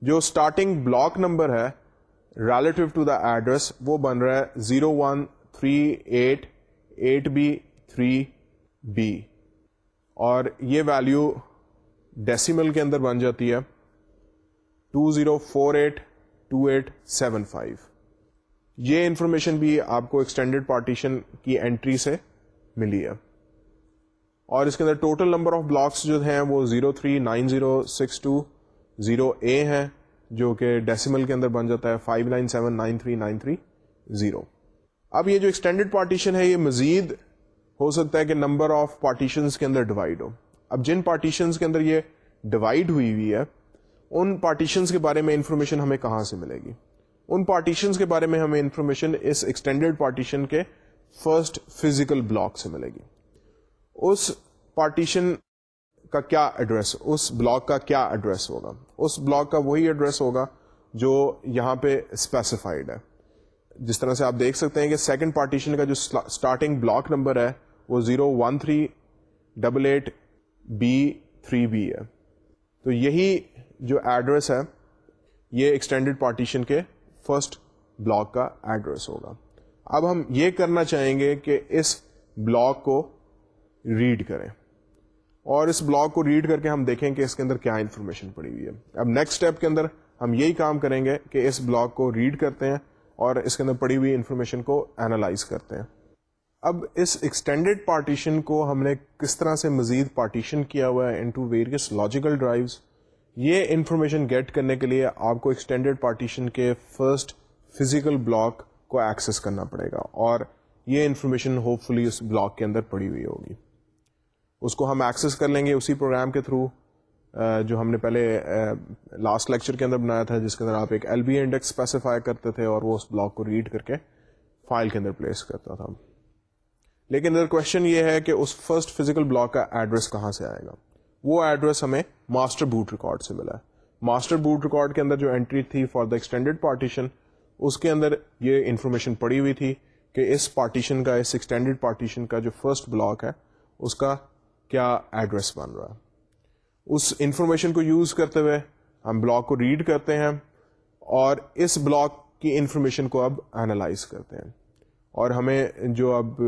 Speaker 1: جو اسٹارٹنگ بلاک نمبر ہے ریلیٹو ٹو دا ایڈریس وہ بن رہا ہے zero one three eight eight B three B اور یہ ویلو ڈیسیمل کے اندر بن جاتی ہے two zero four eight two eight seven five یہ انفارمیشن بھی آپ کو ایکسٹینڈیڈ پارٹیشن کی اینٹری سے ملی ہے۔ اور اس کے اندر ٹوٹل نمبر آف بلاکس جو ہیں وہ zero three nine zero six two zero A ہے جو کہ ڈیسیمل کے اندر بن جاتا ہے five nine seven nine three nine three zero اب یہ جو ایکسٹینڈیڈ پارٹیشن ہے، یہ مزید ہو سکتا ہے کہ نمبر آف پارٹیشن کے اندر ڈیوائڈ ہو۔ اب جن پارٹیشن کے اندر یہ ڈیوائڈ ہوئی ہوئی ہے، ان پارٹیشنس کے بارے میں انفارمیشن ہمیں کہاں سے ملے گی؟ ان پارٹیشنس کے بارے میں ہمیں انفارمیشن اس ایکسٹینڈیڈ پارٹیشن کے فرسٹ فزیکل بلاک سے ملے گی۔ اس پارٹیشن کا کیا ایڈریس اس بلاک کا کیا ایڈریس ہوگا؟ اس بلاک کا وہی ایڈریس ہوگا جو یہاں پہ اسپیسیفائڈ ہے۔ جس طرح سے آپ دیکھ سکتے ہیں کہ سیکنڈ پارٹیشن کا جو اسٹارٹنگ بلاک نمبر ہے وہ zero one three double eight B three B ہے۔ تو یہی جو ایڈریس ہے، یہ ایکسٹینڈیڈ پارٹیشن کے فرسٹ بلاک کا ایڈریس ہوگا۔ اب ہم یہ کرنا چاہیں گے کہ اس بلاک کو ریڈ کریں۔ اور اس بلاک کو ریڈ کر کے ہم دیکھیں کہ اس کے اندر کیا انفارمیشن پڑی ہوئی ہے۔ اب نیکسٹ اسٹیپ کے اندر ہم یہی کام کریں گے کہ اس بلاک کو ریڈ کرتے ہیں اور اس کے اندر پڑی ہوئی انفارمیشن کو اینالائز کرتے ہیں۔ اب اس ایکسٹینڈیڈ پارٹیشن کو ہم نے کس طرح سے مزید پارٹیشن کیا ہوا ہے انٹو ویریس لاجیکل ڈرائیوز یہ انفارمیشن گیٹ کرنے کے لیے آپ کو ایکسٹینڈیڈ پارٹیشن کے فرسٹ فزیکل بلاک کو ایکسس کرنا پڑے گا اور یہ انفارمیشن ہوپ فلی اس بلاک کے اندر پڑی ہوئی ہوگی۔ اس کو ہم ایکسس کر لیں گے اسی پروگرام کے تھرو جو ہم نے پہلے لاسٹ لیکچر کے اندر بنایا تھا، جس کے اندر آپ ایک ایل بی انڈیکس اسپیسیفائی کرتے تھے اور وہ اس بلاک کو ریڈ کر کے فائل کے اندر پلیس کرتا تھا۔ لیکن ادھر کوشچن یہ ہے کہ اس فرسٹ فزیکل بلاک کا ایڈریس کہاں سے آئے گا؟ وہ ایڈریس ہمیں ماسٹر بوٹ ریکارڈ سے ملا ہے۔ ماسٹر بوٹ ریکارڈ کے اندر جو انٹری تھی فار دا ایکسٹینڈیڈ پارٹیشن اس کے اندر یہ انفارمیشن پڑی ہوئی تھی کہ اس پارٹیشن کا، اس ایکسٹینڈیڈ پارٹیشن کا جو فرسٹ بلاک ہے، اس کا کیا ایڈریس بن رہا ہے۔ اس انفارمیشن کو یوز کرتے ہوئے ہم بلاک کو ریڈ کرتے ہیں اور اس بلاک کی انفارمیشن کو اب اینالائز کرتے ہیں۔ اور ہمیں جو اب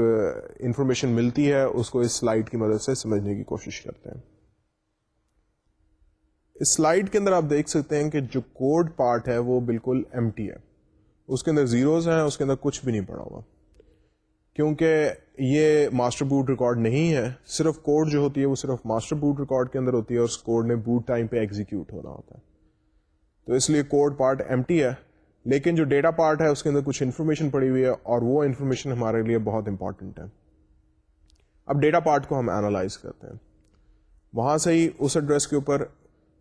Speaker 1: انفارمیشن ملتی ہے، اس کو اس سلائڈ کی مدد سے سمجھنے کی کوشش کرتے ہیں۔ اس سلائڈ کے اندر آپ دیکھ سکتے ہیں کہ جو کوڈ پارٹ ہے، وہ بالکل ایم ٹی ہے۔ اس کے اندر زیروز ہیں، اس کے اندر کچھ بھی نہیں پڑا ہوا۔ کیونکہ یہ ماسٹر بوٹ ریکارڈ نہیں ہے، صرف کوڈ جو ہوتی ہے، وہ صرف ماسٹر بوٹ ریکارڈ کے اندر ہوتی ہے اور اس کوڈ نے بوٹ ٹائم پہ ایگزیکیوٹ ہونا ہوتا ہے۔ تو اس لیے کوڈ پارٹ ایم ٹی ہے۔ لیکن جو ڈیٹا پارٹ ہے اس کے اندر کچھ انفارمیشن پڑی ہوئی ہے اور وہ انفارمیشن ہمارے لیے بہت امپورٹنٹ ہے۔ اب ڈیٹا پارٹ کو ہم اینالائز کرتے ہیں۔ وہاں سے ہی اس ایڈریس کے اوپر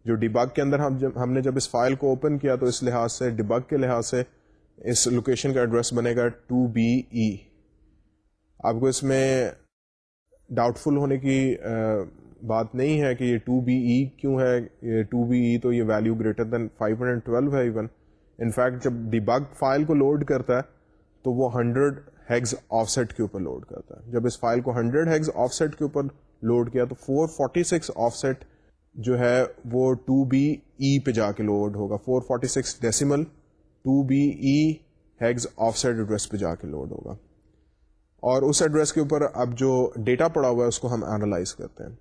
Speaker 1: جو ڈبگ کے اندر ہم جب ہم نے جب اس فائل کو اوپن کیا تو اس لحاظ سے ڈبگ کے لحاظ سے اس لوکیشن کا ایڈریس بنے گا ٹو بی ای آپ کو اس میں ڈاؤٹ فل ہونے کی بات نہیں ہے کہ یہ ٹو بی ای کیوں ہے۔ یہ ٹو بی ای تو یہ value greater than five hundred twelve ہے ایون انفیکٹ جب ڈیبگ فائل کو لوڈ کرتا ہے، تو وہ ہنڈریڈ ہیگز آف سیٹ کے اوپر لوڈ کرتا ہے۔ جب اس فائل کو ہنڈریڈ ہیگز آف سیٹ کے اوپر لوڈ کیا، تو four forty six offset جو ہے، وہ ٹو بی ای پہ جا کے لوڈ ہوگا۔ Four forty six decimal to B E hex offset address پہ جا کے لوڈ ہوگا۔ اور اس ایڈریس کے اوپر اب جو ڈیٹا پڑا ہوا ہے، اس کو ہم اینالائز کرتے ہیں۔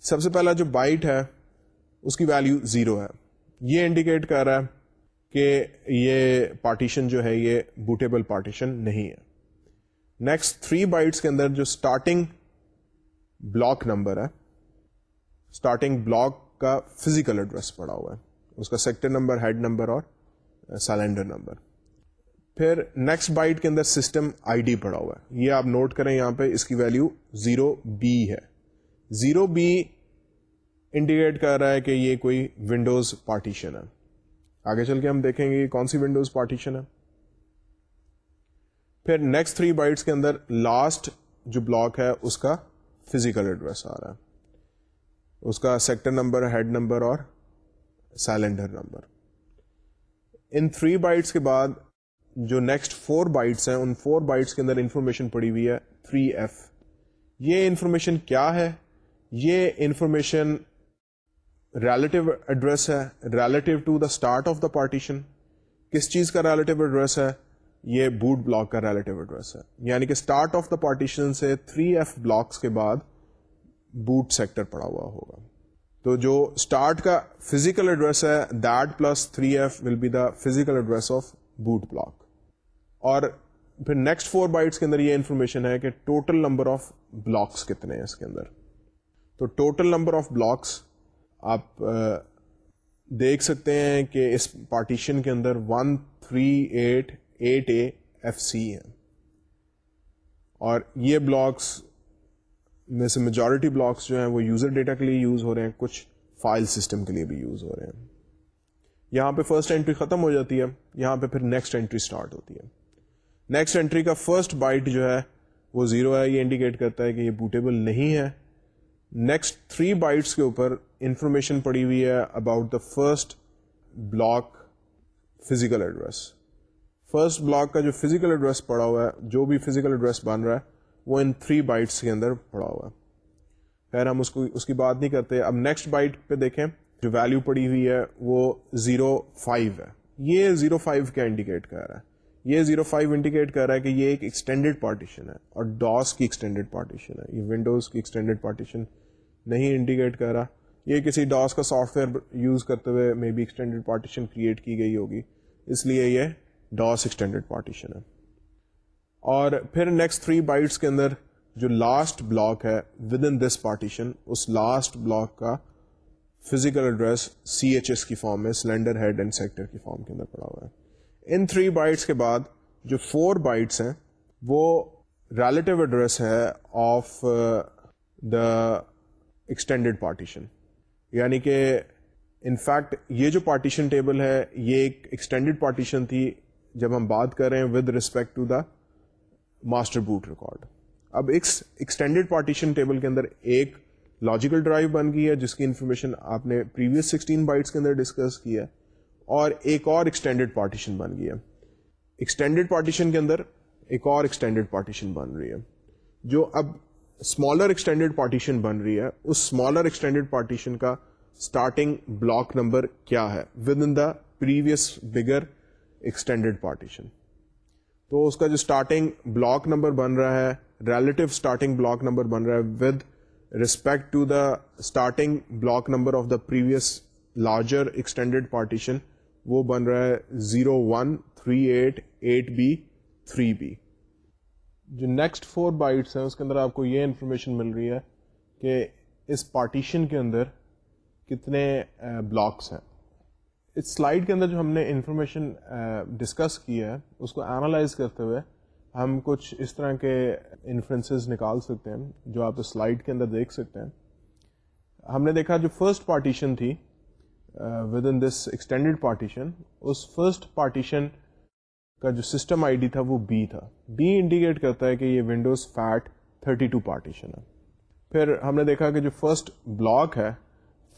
Speaker 1: سب سے پہلا جو بائٹ ہے، اس کی ویلو زیرو ہے۔ یہ انڈیکیٹ کر رہا ہے کہ یہ پارٹیشن جو ہے یہ بوٹیبل پارٹیشن نہیں ہے۔ نیکسٹ تھری بائٹس کے اندر جو اسٹارٹنگ بلاک نمبر ہے اسٹارٹنگ بلاک کا فزیکل ایڈریس پڑا ہوا ہے۔ اس کا سیکٹر نمبر ہیڈ نمبر اور سیلنڈر نمبر پھر نیکسٹ بائٹ کے اندر سسٹم آئی ڈی پڑا ہوا ہے۔ یہ آپ نوٹ کریں یہاں پہ، اس کی ویلو زیرو بی ہے۔ زیرو بی انڈیکیٹ کر رہا ہے کہ یہ کوئی ونڈوز پارٹیشن ہے۔ آگے چل کے ہم دیکھیں گے کون سی ونڈوز پارٹیشن ہے۔ پھر نیکسٹ تھری بائٹس کے اندر لاسٹ جو بلاک ہے، اس کا فزیکل ایڈریس آ رہا ہے۔ اس کا سیکٹر نمبر ہیڈ نمبر اور سائلنڈر نمبر ان تھری بائٹس کے بعد جو نیکسٹ فور بائٹس ہیں، ان فور بائٹس کے اندر انفارمیشن پڑی ہوئی ہے تھری ایف یہ انفارمیشن کیا ہے؟ یہ انفارمیشن ریلیٹو ایڈریس ہے relative to the start of the partition کس چیز کا ریلیٹو ایڈریس ہے؟ یہ بوٹ بلاک کا ریلیٹو ایڈریس ہے۔ یعنی کہ اسٹارٹ آف دا پارٹیشن سے تھری ایف بلاکس کے بعد بوٹ سیکٹر پڑا ہوا ہوگا۔ تو جو اسٹارٹ کا فزیکل ایڈریس ہے that plus three F will be the physical address of boot block اور پھر نیکسٹ فور بائٹس کے اندر یہ انفارمیشن ہے کہ ٹوٹل نمبر آف بلاکس کتنے ہیں اس کے اندر۔ تو ٹوٹل نمبر آف بلاکس آپ دیکھ سکتے ہیں کہ اس پارٹیشن کے اندر one three eight eight A F C ہے اور یہ بلاکس میں سے میجورٹی بلاکس جو ہیں وہ یوزر ڈیٹا کے لیے یوز ہو رہے ہیں، کچھ فائل سسٹم کے لیے بھی یوز ہو رہے ہیں۔ یہاں پہ فرسٹ انٹری ختم ہو جاتی ہے، یہاں پہ پھر نیکسٹ انٹری اسٹارٹ ہوتی ہے۔ نیکسٹ انٹری کا فرسٹ بائٹ جو ہے وہ زیرو ہے، یہ انڈیکیٹ کرتا ہے کہ یہ بوٹیبل نہیں ہے۔ نیکسٹ تھری بائٹس کے اوپر انفارمیشن پڑی ہوئی ہے about the first block physical address first block کا جو فزیکل ایڈریس پڑا ہوا ہے، جو بھی فزیکل ایڈریس بن رہا ہے، وہ ان تھری بائٹس کے اندر پڑا ہوا ہے۔ خیر، ہم اس کو اس کی بات نہیں کرتے۔ اب نیکسٹ بائٹ پہ دیکھیں۔ جو ویلو پڑی ہوئی ہے، وہ زیرو فائیو ہے۔ یہ زیرو فائیو کیا انڈیکیٹ کر رہا ہے؟ یہ زیرو فائیو انڈیکیٹ کر رہا ہے کہ یہ ایک ایکسٹینڈیڈ پارٹیشن ہے اور ڈاس کی ایکسٹینڈیڈ پارٹیشن ہے۔ یہ ونڈوز کی ایکسٹینڈیڈ پارٹیشن نہیں انڈیکیٹ کر رہا۔ یہ کسی ڈاس کا سافٹ ویئر یوز کرتے ہوئے may be extended partition create کی گئی ہوگی۔ اس لیے یہ ڈاس ایکسٹینڈیڈ پارٹیشن ہے۔ اور پھر نیکسٹ تھری بائٹس کے اندر جو لاسٹ بلاک ہے ود ان دس پارٹیشن اس لاسٹ بلاک کا physical address C H S کی فارم میں سلینڈر ہیڈ اینڈ سیکٹر کی فارم کے اندر پڑا ہوا ہے۔ ان تھری بائٹس کے بعد جو فور بائٹس ہیں، وہ ریلیٹو ایڈریس ہے of the uh, extended partition یعنی کہ انفیکٹ یہ جو پارٹیشن ٹیبل ہے، یہ ایک ایکسٹینڈیڈ پارٹیشن تھی جب ہم بات کر رہے ہیں with respect to the master boot record اب ایکسٹینڈیڈ پارٹیشن ٹیبل کے اندر ایک لاجیکل ڈرائیو بن گئی ہے، جس کی انفارمیشن آپ نے پریویس سکسٹین بائٹس کے اندر ڈسکس کیا اور ایک اور ایکسٹینڈیڈ پارٹیشن بن گئی ہے۔ ایکسٹینڈیڈ پارٹیشن کے اندر ایک اور ایکسٹینڈیڈ پارٹیشن بن رہی ہے، جو اب اسمالر ایکسٹینڈیڈ پارٹیشن بن رہی ہے۔ اس اسمالر ایکسٹینڈیڈ پارٹیشن کا اسٹارٹنگ بلاک نمبر کیا ہے؟ Within the previous bigger extended partition تو اس کا جو اسٹارٹنگ بلاک نمبر بن رہا ہے ریلیٹو اسٹارٹنگ بلاک نمبر بن رہا ہے with respect to the starting block number of the previous larger extended partition وہ بن رہا ہے zero one three eight eight B three B جو نیکسٹ فور بائٹس ہیں، اس کے اندر آپ کو یہ انفارمیشن مل رہی ہے کہ اس پارٹیشن کے اندر کتنے بلاکس ہیں۔ اس سلائڈ کے اندر جو ہم نے انفارمیشن ڈسکس کی ہے، اس کو اینالائز کرتے ہوئے ہم کچھ اس طرح کے انفرنسز نکال سکتے ہیں، جو آپ اس سلائڈ کے اندر دیکھ سکتے ہیں۔ ہم نے دیکھا جو فرسٹ پارٹیشن تھی with in this extended partition اس فرسٹ پارٹیشن کا جو سسٹم آئی ڈی تھا وہ بی تھا. بی انڈیکیٹ کرتا ہے کہ یہ ونڈوز فیٹ 32 پارٹیشن ہے. پھر ہم نے دیکھا کہ جو فرسٹ بلاک ہے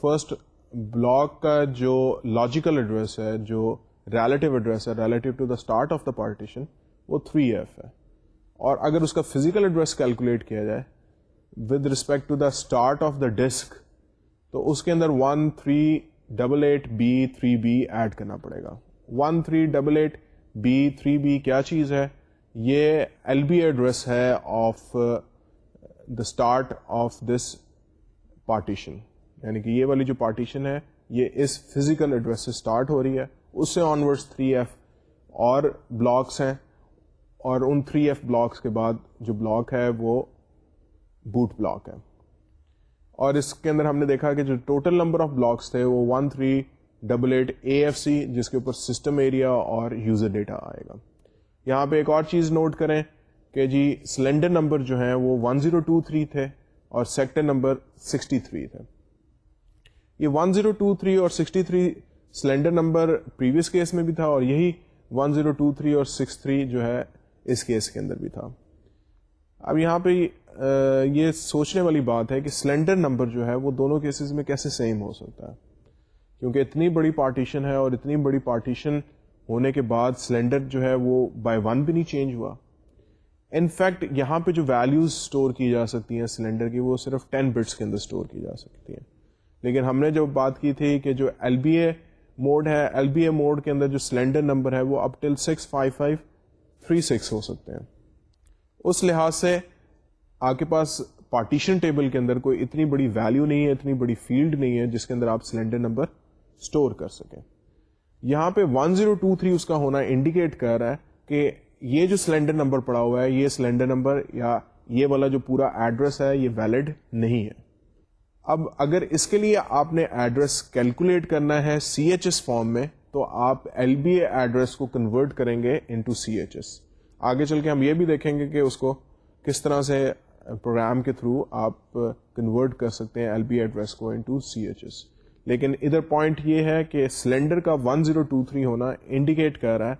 Speaker 1: فرسٹ بلاک کا جو لاجیکل ایڈریس ہے، جو ریلیٹیو ایڈریس ہے relative to the start of the partition وہ تھری ایف ہے. اور اگر اس کا فزیکل ایڈریس کیلکولیٹ کیا جائے with respect to the start of the disk تو اس کے اندر one three double eight B three B add کرنا پڑے گا. One three double eight B, three B کیا چیز ہے؟ یہ ایل بی ایڈریس ہے of the start of this partition. یعنی کہ یہ والی جو پارٹیشن ہے، یہ اس فزیکل ایڈریس سے اسٹارٹ ہو رہی ہے۔ اس سے آنورڈس تھری ایف اور بلاکس ہیں۔ اور ان تھری ایف بلاکس کے بعد جو بلاک ہے، وہ بوٹ بلاک ہے۔ اور اس کے اندر ہم نے دیکھا کہ جو ٹوٹل نمبر آف بلاکس تھے، وہ one, three double eight A F C جس کے اوپر سسٹم ایریا اور یوزر ڈیٹا آئے گا۔ یہاں پہ ایک اور چیز نوٹ کریں کہ جی سلینڈر نمبر جو ہیں وہ ون زیرو ٹو تھری تھے اور سیکٹر نمبر سکسٹی تھری تھے۔ یہ ون زیرو ٹو تھری اور sixty three cylinder number previous case میں بھی تھا اور یہی ون زیرو ٹو تھری اور سکس تھری جو ہے اس کیس کے اندر بھی تھا۔ اب یہاں پہ یہ سوچنے والی بات ہے کہ سلینڈر نمبر جو ہے وہ دونوں کیسز میں کیسے سیم ہو سکتا ہے۔ کیونکہ اتنی بڑی پارٹیشن ہے اور اتنی بڑی پارٹیشن ہونے کے بعد سلینڈر جو ہے وہ بائی ون بھی نہیں چینج ہوا۔ انفیکٹ یہاں پہ جو ویلیوز اسٹور کی جا سکتی ہیں سلینڈر کی، وہ صرف ٹین بٹس کے اندر اسٹور کی جا سکتی ہیں۔ لیکن ہم نے جو بات کی تھی کہ جو ایل بی اے موڈ ہے ایل بی اے موڈ کے اندر جو سلینڈر نمبر ہے، وہ up till six five five three six ہو سکتے ہیں۔ اس لحاظ سے آپ کے پاس پارٹیشن ٹیبل کے اندر کوئی اتنی بڑی ویلو نہیں ہے، اتنی بڑی فیلڈ نہیں ہے جس کے اندر آپ سلینڈر نمبر اسٹور کر سکیں۔ یہاں پہ ون زیرو ٹو تھری اس کا ہونا انڈیکیٹ کر رہا ہے کہ یہ جو سلینڈر نمبر پڑا ہوا ہے، یہ سلینڈر نمبر یا یہ والا جو پورا ایڈریس ہے، یہ ویلڈ نہیں ہے۔ اب اگر اس کے لیے آپ نے ایڈریس کیلکولیٹ کرنا ہے سی ایچ ایس فارم میں، تو آپ ایل بی اے ایڈریس کو کنورٹ کریں گے انٹو سی ایچ ایس آگے چل کے ہم یہ بھی دیکھیں گے کہ اس کو کس طرح سے پروگرام کے تھرو آپ کنورٹ کر سکتے ہیں ایل بی ایڈریس کو انٹو سی ایچ ایس لیکن ادھر پوائنٹ یہ ہے کہ سلینڈر کا ون زیرو ٹو تھری ہونا انڈیکیٹ کر رہا ہے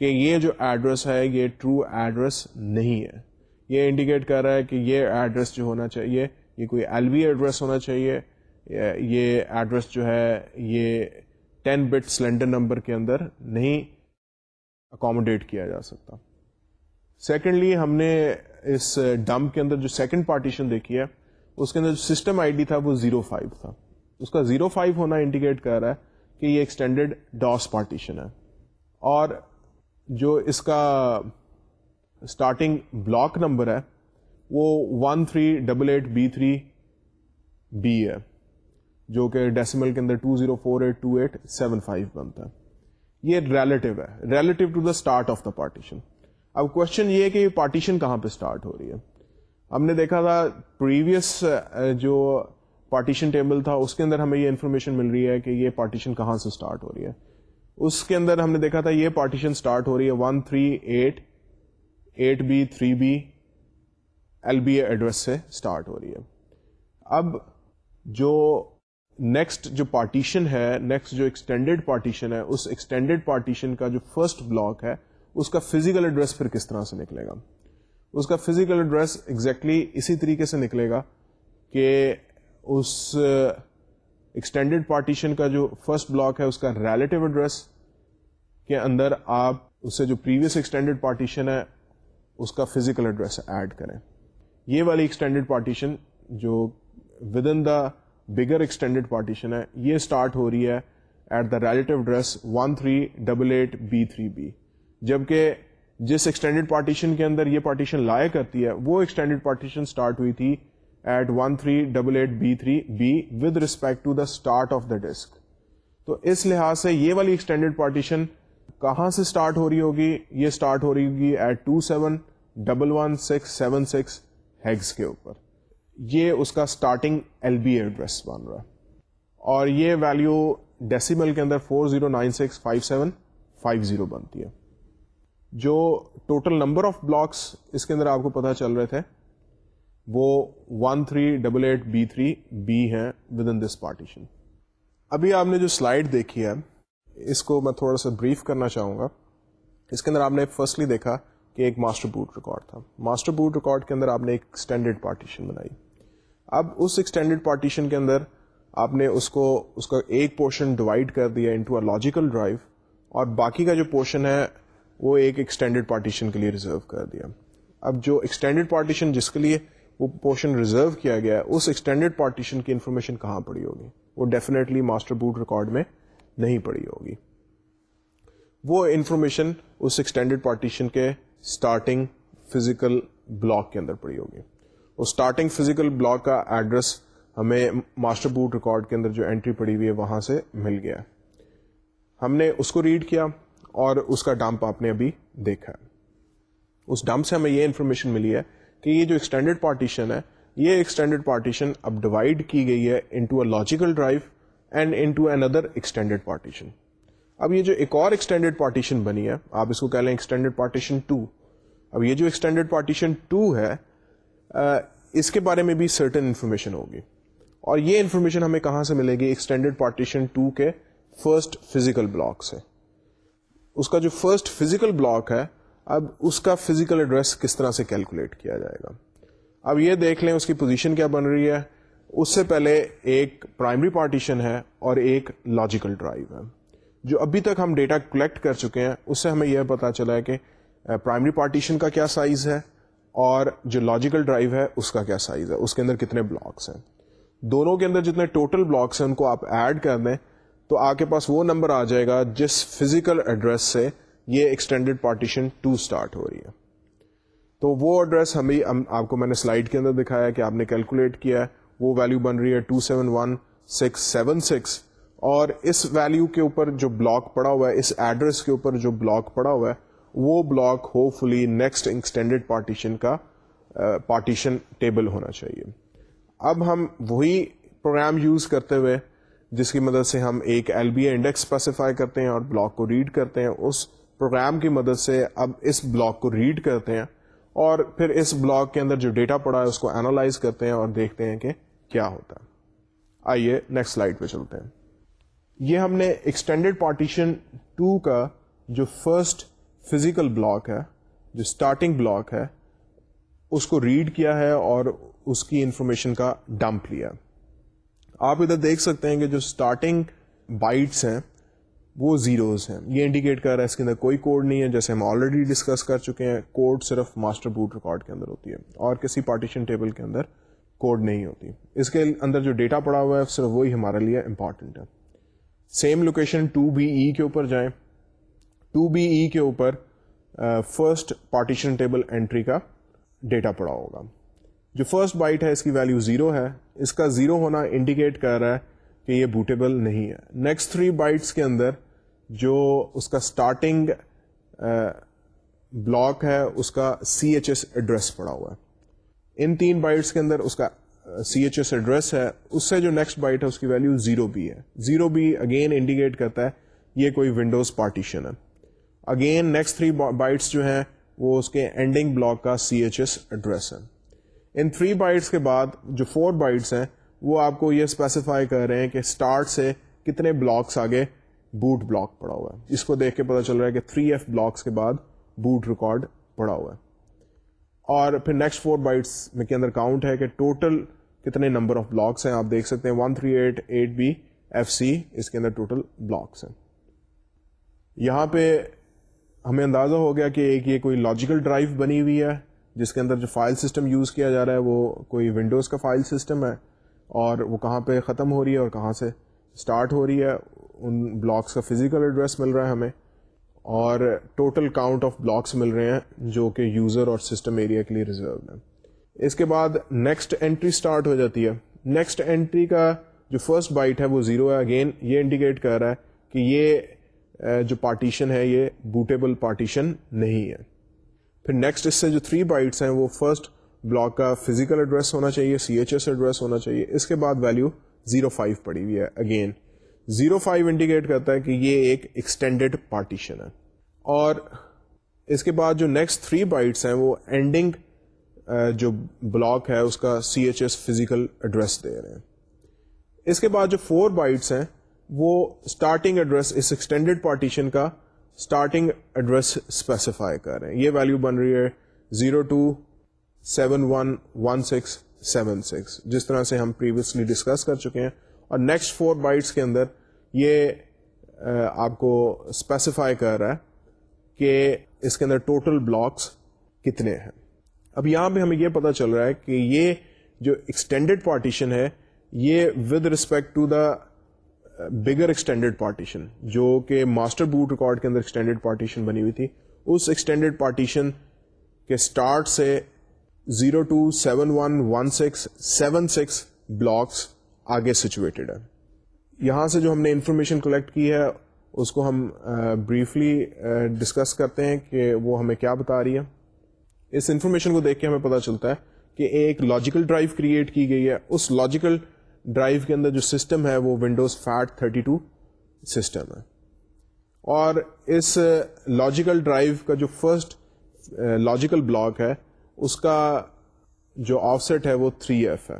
Speaker 1: کہ یہ جو ایڈریس ہے، یہ ٹرو ایڈریس نہیں ہے۔ یہ انڈیکیٹ کر رہا ہے کہ یہ ایڈریس جو ہونا چاہیے، یہ کوئی ایل وی ایڈریس ہونا چاہیے، یہ ایڈریس جو ہے، یہ ٹین بٹ سلینڈر نمبر کے اندر نہیں اکوموڈیٹ کیا جا سکتا۔ سیکنڈلی ہم نے اس ڈمپ کے اندر جو سیکنڈ پارٹیشن دیکھی ہے، اس کے اندر جو سسٹم آئی ڈی تھا، وہ زیرو فائیو تھا۔ اس کا زیرو فائیو ہونا انڈیکیٹ کر رہا ہے کہ یہ ایکسٹینڈیڈ ڈاس پارٹیشن ہے۔ اور جو اس کا اسٹارٹنگ بلاک نمبر ہے، وہ one three double eight B three B ہے، جو کہ ڈیسیمل کے اندر two zero four eight two eight seven five بنتا ہے۔ یہ ریلیٹو ہے relative to the start of the partition اب کوشچن یہ ہے کہ یہ پارٹیشن کہاں پہ اسٹارٹ ہو رہی ہے۔ ہم نے دیکھا تھا پریویس جو پارٹیشن ٹیبل تھا، اس کے اندر ہمیں یہ انفارمیشن مل رہی ہے کہ یہ پارٹیشن کہاں سے اسٹارٹ ہو رہی ہے۔ اس کے اندر ہم نے دیکھا تھا، یہ پارٹیشن اسٹارٹ ہو رہی ہے۔ One three eight eight B three B L B address سے اسٹارٹ ہو رہی ہے۔ اب جو نیکسٹ جو پارٹیشن ہے نیکسٹ جو ایکسٹینڈیڈ پارٹیشن ہے، اس ایکسٹینڈیڈ پارٹیشن کا جو فرسٹ بلاک ہے، اس کا فزیکل ایڈریس پھر کس طرح سے نکلے گا؟ اس کا فزیکل ایڈریس ایگزیکٹلی اسی طریقے سے نکلے گا کہ اس uh, ایکسٹینڈیڈ پارٹیشن کا جو فرسٹ بلاک ہے، اس کا ریلیٹو ایڈریس کے اندر آپ اس سے جو پریویس ایکسٹینڈیڈ پارٹیشن ہے، اس کا فزیکل ایڈریس ایڈ کریں۔ یہ والی ایکسٹینڈیڈ پارٹیشن جو within the bigger extended partition ہے، یہ اسٹارٹ ہو رہی ہے at the relative address one three double eight B three B جبکہ جس ایکسٹینڈیڈ پارٹیشن کے اندر یہ پارٹیشن لایا کرتی ہے، وہ ایکسٹینڈیڈ پارٹیشن اسٹارٹ ہوئی تھی at one three double eight B three B with respect to the start of the disk تو اس لحاظ سے یہ والی ایکسٹینڈیڈ پارٹیشن کہاں سے اسٹارٹ ہو رہی ہوگی؟ یہ اسٹارٹ ہو رہی ہوگی at two seven double one six seven six hex کے اوپر. یہ اس کا اسٹارٹنگ ایل بی ایڈریس بن رہا ہے. اور یہ ویلو ڈیسیمل کے اندر four zero nine six five seven five zero بنتی ہے. جو ٹوٹل نمبر آف بلاکس اس کے اندر آپ کو پتا چل رہے تھے وہ one three double eight B three B ہے ود ان دس پارٹیشن ابھی آپ نے جو سلائڈ دیکھی ہے، اس کو میں تھوڑا سا بریف کرنا چاہوں گا۔ اس کے اندر آپ نے فرسٹلی دیکھا کہ ایک ماسٹر بوٹ ریکارڈ تھا۔ ماسٹر بوٹ ریکارڈ کے اندر آپ نے ایک پارٹیشن بنائی۔ اب اس ایکسٹینڈیڈ پارٹیشن کے اندر آپ نے اس کو، اس کا ایک پورشن ڈیوائڈ کر دیا انٹو اے لاجیکل ڈرائیو اور باقی کا جو پورشن ہے، وہ ایک ایکسٹینڈیڈ پارٹیشن کے لیے ریزرو کر دیا۔ اب جو ایکسٹینڈیڈ پارٹیشن جس کے لیے وہ پورشن ریزرو کیا گیا اس ایکسٹینڈیڈ پارٹیشن کی انفارمیشن کہاں پڑی ہوگی؟ وہ ڈیفینیٹلی ماسٹر بوٹ ریکارڈ میں نہیں پڑی ہوگی۔ وہ انفارمیشن اس ایکسٹینڈیڈ پارٹیشن کے اسٹارٹنگ فزیکل بلاک کے اندر پڑی ہوگی۔ اس اسٹارٹنگ فزیکل بلاک کا ایڈریس ہمیں ماسٹر بوٹ ریکارڈ کے اندر جو انٹری پڑی ہوئی ہے، وہاں سے مل گیا۔ ہم نے اس کو ریڈ کیا اور اس کا ڈمپ آپ نے ابھی دیکھا۔ اس ڈمپ سے ہمیں یہ انفارمیشن ملی ہے کہ یہ جو ایکسٹینڈیڈ پارٹیشن ہے، یہ ایکسٹینڈیڈ پارٹیشن اب ڈیوائڈ کی گئی ہے into a logical drive and into another extended partition اب یہ جو ایک اور ایکسٹینڈیڈ پارٹیشن بنی ہے، آپ اس کو کہہ لیں ایکسٹینڈیڈ پارٹیشن ٹو اب یہ جو ایکسٹینڈیڈ پارٹیشن ٹو ہے اس کے بارے میں بھی سرٹن انفارمیشن ہوگی. اور یہ انفارمیشن ہمیں کہاں سے ملے گی؟ ایکسٹینڈیڈ پارٹیشن ٹو کے فرسٹ فزیکل بلاک سے. اس کا جو فرسٹ فزیکل بلاک ہے اب اس کا فزیکل ایڈریس کس طرح سے کیلکولیٹ کیا جائے گا؟ اب یہ دیکھ لیں اس کی پوزیشن کیا بن رہی ہے۔ اس سے پہلے ایک پرائمری پارٹیشن ہے اور ایک لاجیکل ڈرائیو ہے۔ جو ابھی تک ہم ڈیٹا کلیکٹ کر چکے ہیں، اس سے ہمیں یہ پتا چلا ہے کہ پرائمری پارٹیشن کا کیا سائز ہے اور جو لاجیکل ڈرائیو ہے، اس کا کیا سائز ہے۔ اس کے اندر کتنے بلاکس ہیں۔ دونوں کے اندر جتنے ٹوٹل بلاکس ہیں، ان کو آپ ایڈ کر دیں تو آپ کے پاس وہ نمبر آ جائے گا جس فزیکل ایڈریس سے یہ ایکسٹینڈیڈ پارٹیشن ٹو اسٹارٹ ہو رہی ہے۔ تو وہ ایڈریس ہمیں آپ کو میں نے سلائڈ کے اندر دکھایا کہ آپ نے کیلکولیٹ کیا ہے۔ وہ ویلو بن رہی ہے two seven one six seven six اور اس ویلو کے اوپر جو بلاک پڑا ہوا ہے، اس ایڈریس کے اوپر جو بلاک پڑا ہوا ہے، وہ block hopefully next extended partition کا پارٹیشن ٹیبل ہونا چاہیے۔ اب ہم وہی پروگرام یوز کرتے ہوئے، جس کی مدد سے ہم ایک L B A index specify کرتے ہیں اور بلاک کو ریڈ کرتے ہیں، اس پروگرام کی مدد سے اب اس بلاک کو ریڈ کرتے ہیں اور پھر اس بلاک کے اندر جو ڈیٹا پڑا ہے اس کو اینالائز کرتے ہیں اور دیکھتے ہیں کہ کیا ہوتا ہے۔ آئیے نیکسٹ سلائڈ پہ چلتے ہیں۔ یہ ہم نے ایکسٹینڈیڈ پارٹیشن ٹو کا جو فرسٹ فزیکل بلاک ہے، جو اسٹارٹنگ بلاک ہے، اس کو ریڈ کیا ہے اور اس کی انفارمیشن کا ڈمپ لیا۔ آپ ادھر دیکھ سکتے ہیں کہ جو اسٹارٹنگ بائٹس ہیں وہ زیروز ہیں۔ یہ انڈیکیٹ کر رہا ہے اس کے اندر کوئی کوڈ نہیں ہے۔ جیسے ہم آلریڈی ڈسکس کر چکے ہیں کوڈ صرف ماسٹر بوٹ ریکارڈ کے اندر ہوتی ہے اور کسی پارٹیشن ٹیبل کے اندر کوڈ نہیں ہوتی۔ اس کے اندر جو ڈیٹا پڑا ہوا ہے، صرف وہی ہمارے لیے امپورٹنٹ ہے۔ Same location to B E کے اوپر جائیں۔ ٹو بی ای کے اوپر فرسٹ پارٹیشن ٹیبل انٹری کا ڈیٹا پڑا ہوگا۔ جو فرسٹ بائٹ ہے، اس کی ویلو زیرو ہے۔ اس کا زیرو ہونا انڈیکیٹ کر رہا ہے کہ یہ بوٹیبل نہیں ہے۔ نیکسٹ تھری بائٹس کے اندر جو اس کا اسٹارٹنگ بلاک uh, ہے، اس کا سی ایچ ایس ایڈریس پڑا ہوا ہے۔ ان تین بائٹس کے اندر اس کا سی ایچ ایس ایڈریس ہے۔ اس سے جو نیکسٹ بائٹ ہے، اس کی ویلو زیرو بی ہے۔ زیرو بی اگین انڈیکیٹ کرتا ہے، یہ کوئی ونڈوز پارٹیشن ہے۔ اگین نیکسٹ تھری بائٹس جو ہیں، وہ اس کے اینڈنگ بلاک کا سی ایچ ایس ایڈریس ہے۔ ان تھری بائٹس کے بعد جو فور بائٹس ہیں، وہ آپ کو یہ اسپیسیفائی کر رہے ہیں کہ اسٹارٹ سے کتنے بلاکس آگے بوٹ بلاک پڑا ہوا ہے۔ اس کو دیکھ کے پتا چل رہا ہے کہ تھری ایف بلاکس کے بعد بوٹ ریکارڈ پڑا ہوا ہے۔ اور پھر نیکسٹ فور بائٹس میں کے اندر کاؤنٹ ہے کہ ٹوٹل کتنے نمبر آف بلاکس ہیں، آپ دیکھ سکتے ہیں one three eight eight B F C اس کے اندر ٹوٹل بلاکس ہیں۔ یہاں پہ ہمیں اندازہ ہو گیا کہ ایک یہ کوئی لاجیکل ڈرائیو بنی ہوئی ہے، جس کے اندر جو فائل سسٹم یوز کیا جا رہا ہے، وہ کوئی ونڈوز کا فائل سسٹم ہے اور وہ کہاں پہ ختم ہو رہی ہے اور کہاں سے اسٹارٹ ہو رہی ہے۔ ان بلاکس کا فزیکل ایڈریس مل رہا ہے ہمیں اور ٹوٹل کاؤنٹ آف بلاکس مل رہے ہیں جو کہ یوزر اور سسٹم ایریا کے لیے ریزرو ہے اس کے بعد نیکسٹ انٹری اسٹارٹ ہو جاتی ہے۔ نیکسٹ انٹری کا جو فرسٹ بائٹ ہے وہ زیرو ہے۔ اگین یہ انڈیکیٹ کر رہا ہے کہ یہ جو پارٹیشن ہے، یہ بوٹیبل پارٹیشن نہیں ہے۔ پھر نیکسٹ اس سے جو تھری بائٹس ہیں، وہ فرسٹ بلاک کا فزیکل ایڈریس ہونا چاہیے، سی ایچ ایس ایڈریس ہونا چاہیے۔ اس کے بعد ویلو زیرو فائیو پڑی ہوئی ہے۔ اگین زیرو فائیو انڈیکیٹ کرتا ہے کہ یہ ایک ایکسٹینڈیڈ پارٹیشن ہے۔ اور اس کے بعد جو نیکسٹ تھری بائٹس ہیں وہ اینڈنگ uh, جو بلاک ہے اس کا C H S physical address دے رہے ہیں۔ اس کے بعد جو فور بائٹس ہیں وہ اسٹارٹنگ ایڈریس اس ایکسٹینڈیڈ پارٹیشن کا اسٹارٹنگ ایڈریس اسپیسیفائی کر رہے ہیں۔ یہ ویلو بن رہی ہے zero two seven one one six seven six جس طرح سے ہم پریویسلی ڈسکس کر چکے ہیں اور نیکسٹ فور بائٹس کے اندر یہ آپ کو اسپیسیفائی کر رہا ہے کہ اس کے اندر ٹوٹل بلاکس کتنے ہیں۔ اب یہاں پہ ہمیں یہ پتا چل رہا ہے کہ یہ جو ایکسٹینڈیڈ پارٹیشن ہے، یہ with respect to the bigger extended partition جو کہ ماسٹر بوٹ ریکارڈ کے اندر ایکسٹینڈیڈ پارٹیشن بنی ہوئی تھی، اس ایکسٹینڈیڈ پارٹیشن کے اسٹارٹ سے zero two seven one one six seven six blocks آگے سچویٹڈ ہے۔ یہاں سے جو ہم نے انفارمیشن کلیکٹ کی ہے، اس کو ہم بریفلی ڈسکس کرتے ہیں کہ وہ ہمیں کیا بتا رہی ہے۔ اس انفارمیشن کو دیکھ کے ہمیں پتا چلتا ہے کہ ایک لاجیکل ڈرائیو کریٹ کی گئی ہے۔ اس لاجیکل ڈرائیو کے اندر جو سسٹم ہے، وہ Windows FAT thirty two system ہے۔ اور اس لاجیکل ڈرائیو کا جو فرسٹ لاجیکل بلاک ہے، اس کا جو آف سیٹ ہے، وہ 3 ایف ہے۔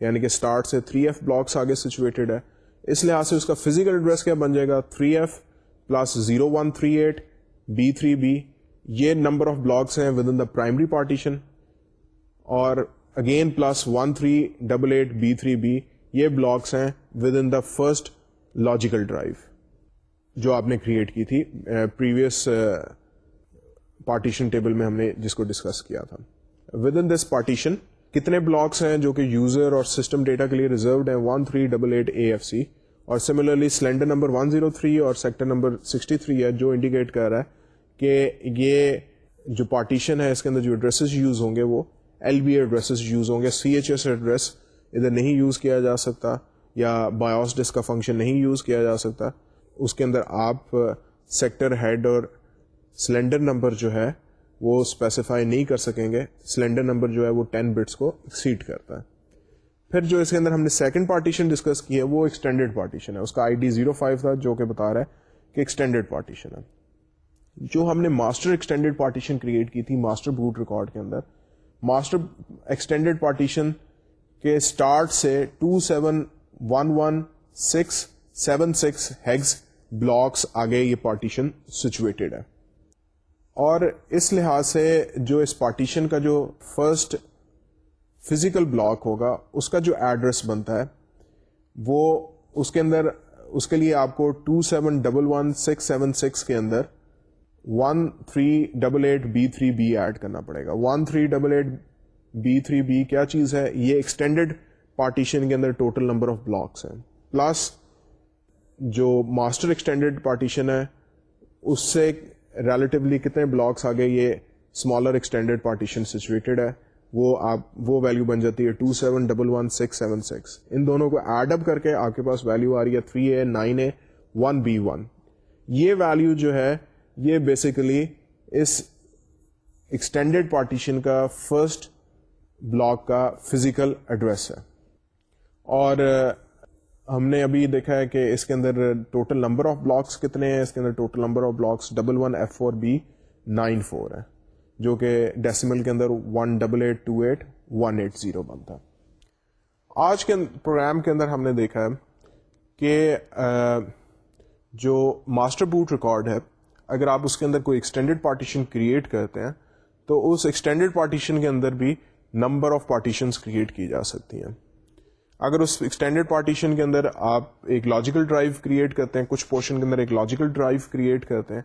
Speaker 1: یعنی کہ اسٹارٹ سے 3 ایف بلاکس آگے سچویٹڈ ہے۔ اس لحاظ سے اس کا فزیکل ایڈریس کیا بن جائے گا؟ 3 F plus zero one three eight B three B یہ نمبر آف بلاکس ہیں with in the primary partition اور again plus one three double eight B three B یہ بلاکس ہیں with in the first logical drive جو آپ نے کریٹ کی تھی پریویس پارٹیشن ٹیبل میں ہم نے جس کو ڈسکس کیا تھا۔ ود ان دس پارٹیشن کتنے بلاکس ہیں جو کہ یوزر اور سسٹم ڈیٹا کے لیے ریزروڈ ہیں؟ One three double eight A F C اور similarly cylinder number one zero three اور سیکٹر نمبر سکسٹی تھری ہے جو انڈیکیٹ کر رہا ہے کہ یہ جو پارٹیشن ہے اس کے اندر جو ایڈریسز یوز ہوں گے وہ ایل بی ایڈریسز یوز ہوں گے سی ایچ ایس ایڈریس ادھر نہیں یوز کیا جا سکتا یا بایوس ڈسک کا فنکشن نہیں یوز کیا جا سکتا۔ اس کے اندر آپ سیکٹر ہیڈ اور سلینڈر نمبر جو ہے وہ اسپیسیفائی نہیں کر سکیں گے سلینڈر نمبر جو ہے وہ ٹین بٹس کو ایکسیڈ کرتا ہے۔ پھر جو اس کے اندر ہم نے سیکنڈ پارٹیشن ڈسکس کی ہے، وہ ایکسٹینڈیڈ پارٹیشن ہے۔ اس کا آئی ڈی زیرو فائیو تھا، جو کہ بتا رہا ہے کہ ایکسٹینڈیڈ پارٹیشن ہے۔ جو ہم نے ماسٹر ایکسٹینڈیڈ پارٹیشن کریٹ کی تھی ماسٹر بوٹ ریکارڈ کے اندر ماسٹر ایکسٹینڈیڈ پارٹیشن کے اسٹارٹ سے two seven one one six seven six hex blocks آگے یہ پارٹیشن سچویٹڈ ہے۔ اور اس لحاظ سے جو اس پارٹیشن کا جو فرسٹ فزیکل بلاک ہوگا، اس کا جو ایڈریس بنتا ہے، وہ اس کے اندر، اس کے لیے آپ کو two seven double one six seven six کے اندر one three double eight B three B add کرنا پڑے گا۔ One three double eight B three B کیا چیز ہے؟ یہ ایکسٹینڈیڈ پارٹیشن کے اندر ٹوٹل نمبر آف بلاکس ہیں۔ پلس جو ماسٹر ایکسٹینڈیڈ پارٹیشن ہے، اس سے ریلیٹیولی کتنے بلاکس آگے یہ اسمالر ایکسٹینڈیڈ پارٹیشن سچویٹڈ ہے، وہ آپ، وہ ویلو بن جاتی ہے two seven double one six seven six ان دونوں کو ایڈ اپ کر کے آپ کے پاس ویلو آ رہی ہے three A nine A one B one یہ ویلو جو ہے، یہ بیسیکلی اس ایکسٹینڈیڈ پارٹیشن کا فرسٹ بلاک کا فزیکل ایڈریس ہے۔ اور ہم نے ابھی دیکھا ہے کہ اس کے اندر ٹوٹل نمبر آف بلاکس کتنے ہیں؟ اس کے اندر total number of blocks double one F four B nine four ہے، جو کہ ڈیسیمل کے اندر one double eight two eight one eight zero بنتا ہے آج کے پروگرام کے اندر ہم نے دیکھا ہے کہ جو ماسٹر بوٹ ریکارڈ ہے، اگر آپ اس کے اندر کوئی ایکسٹینڈیڈ پارٹیشن کریٹ کرتے ہیں، تو اس ایکسٹینڈیڈ پارٹیشن کے اندر بھی نمبر آف پارٹیشنس کریٹ کی جا سکتی ہیں۔ اگر اس ایکسٹینڈیڈ پارٹیشن کے اندر آپ ایک لاجیکل ڈرائیو کریٹ کرتے ہیں، کچھ پورشن کے اندر ایک لاجیکل ڈرائیو کریٹ کرتے ہیں،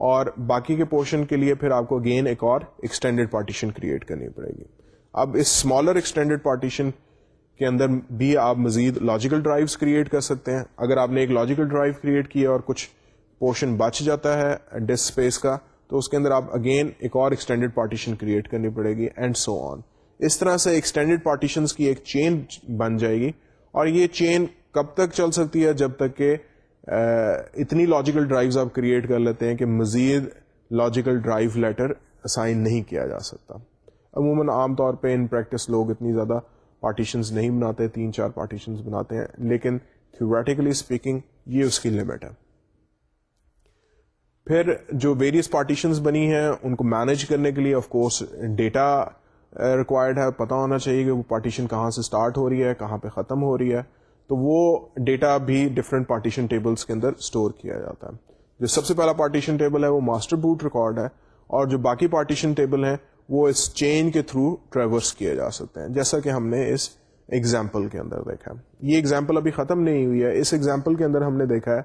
Speaker 1: اور باقی کے پورشن کے لیے پھر آپ کو اگین ایک اور ایکسٹینڈیڈ پارٹیشن کریٹ کرنی پڑے گی۔ اب اس اسمالر ایکسٹینڈیڈ پارٹیشن کے اندر بھی آپ مزید لاجیکل ڈرائیوس کریٹ کر سکتے ہیں۔ اگر آپ نے ایک لاجیکل ڈرائیو کریٹ کیا اور کچھ پورشن بچ جاتا ہے ڈسک اسپیس کا، تو اس کے اندر آپ اگین ایک اور ایکسٹینڈیڈ پارٹیشن کریٹ کرنی پڑے گی اینڈ سو آن اس طرح سے ایکسٹینڈیڈ پارٹیشنس کی ایک چین بن جائے گی اور یہ چین کب تک چل سکتی ہے؟ جب تک کہ اتنی لاجیکل ڈرائیوز آپ کریٹ کر لیتے ہیں کہ مزید لاجیکل ڈرائیو لیٹر اسائن نہیں کیا جا سکتا۔ عموماً عام طور پہ ان پریکٹس لوگ اتنی زیادہ پارٹیشنز نہیں بناتے، تین چار پارٹیشنز بناتے ہیں، لیکن تھیوریٹیکلی اسپیکنگ یہ اس کی لمٹ ہے۔ پھر جو ویریس پارٹیشنز بنی ہیں، ان کو مینج کرنے کے لیے آف کورس ڈیٹا ریکوائرڈ ہے پتا ہونا چاہیے کہ وہ پارٹیشن کہاں سے اسٹارٹ ہو رہی ہے، کہاں پہ ختم ہو رہی ہے۔ تو وہ ڈیٹا بھی ڈفرینٹ پارٹیشن ٹیبلس کے اندر اسٹور کیا جاتا ہے۔ جو سب سے پہلا پارٹیشن ٹیبل ہے، وہ ماسٹر بوٹ ریکارڈ ہے۔ اور جو باقی پارٹیشن ٹیبل ہیں، وہ اس چین کے تھرو ٹریورس کیے جا سکتے ہیں۔ جیسا کہ ہم نے اس ایگزامپل کے اندر دیکھا ہے۔ یہ ایگزامپل ابھی ختم نہیں ہوئی ہے۔ اس ایگزامپل کے اندر ہم نے دیکھا ہے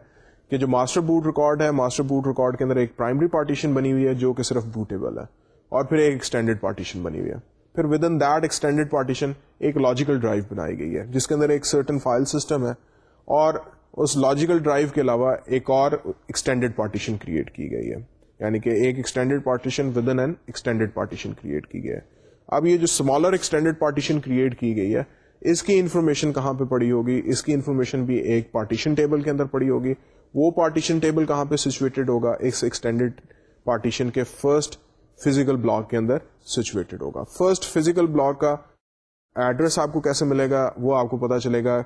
Speaker 1: کہ جو ماسٹر بوٹ ریکارڈ ہے ماسٹر بوٹ ریکارڈ کے اندر ایک پرائمری پارٹیشن بنی ہوئی ہے، جو کہ صرف بوٹیبل ہے۔ اور پھر ایک ایکسٹینڈیڈ پارٹیشن بنی ہوئی ہے۔ پھر with in that extended partition ایک لاجیکل ڈرائیو بنائی گئی ہے، جس کے اندر ایک سرٹن فائل سسٹم ہے، اور اس لاجیکل ڈرائیو کے علاوہ ایک اور ایکسٹینڈیڈ پارٹیشن کریٹ کی گئی ہے۔ یعنی کہ ایک extended partition with in an extended partition create کی گئی ہے۔ اب یہ جو اسمالر ایکسٹینڈیڈ پارٹیشن کریٹ کی گئی ہے، اس کی انفارمیشن کہاں پہ پڑی ہوگی؟ اس کی انفارمیشن بھی ایک پارٹیشن ٹیبل کے اندر پڑی ہوگی۔ وہ پارٹیشن ٹیبل کہاں پہ سچویٹڈ ہوگا؟ ایک ایکسٹینڈیڈ پارٹیشن کے فرسٹ فزیکل بلاک کے اندر سچویٹڈ ہوگا۔ فرسٹ فزیکل بلاک کا ایڈریس آپ کو کیسے ملے گا؟ وہ آپ کو پتا چلے گا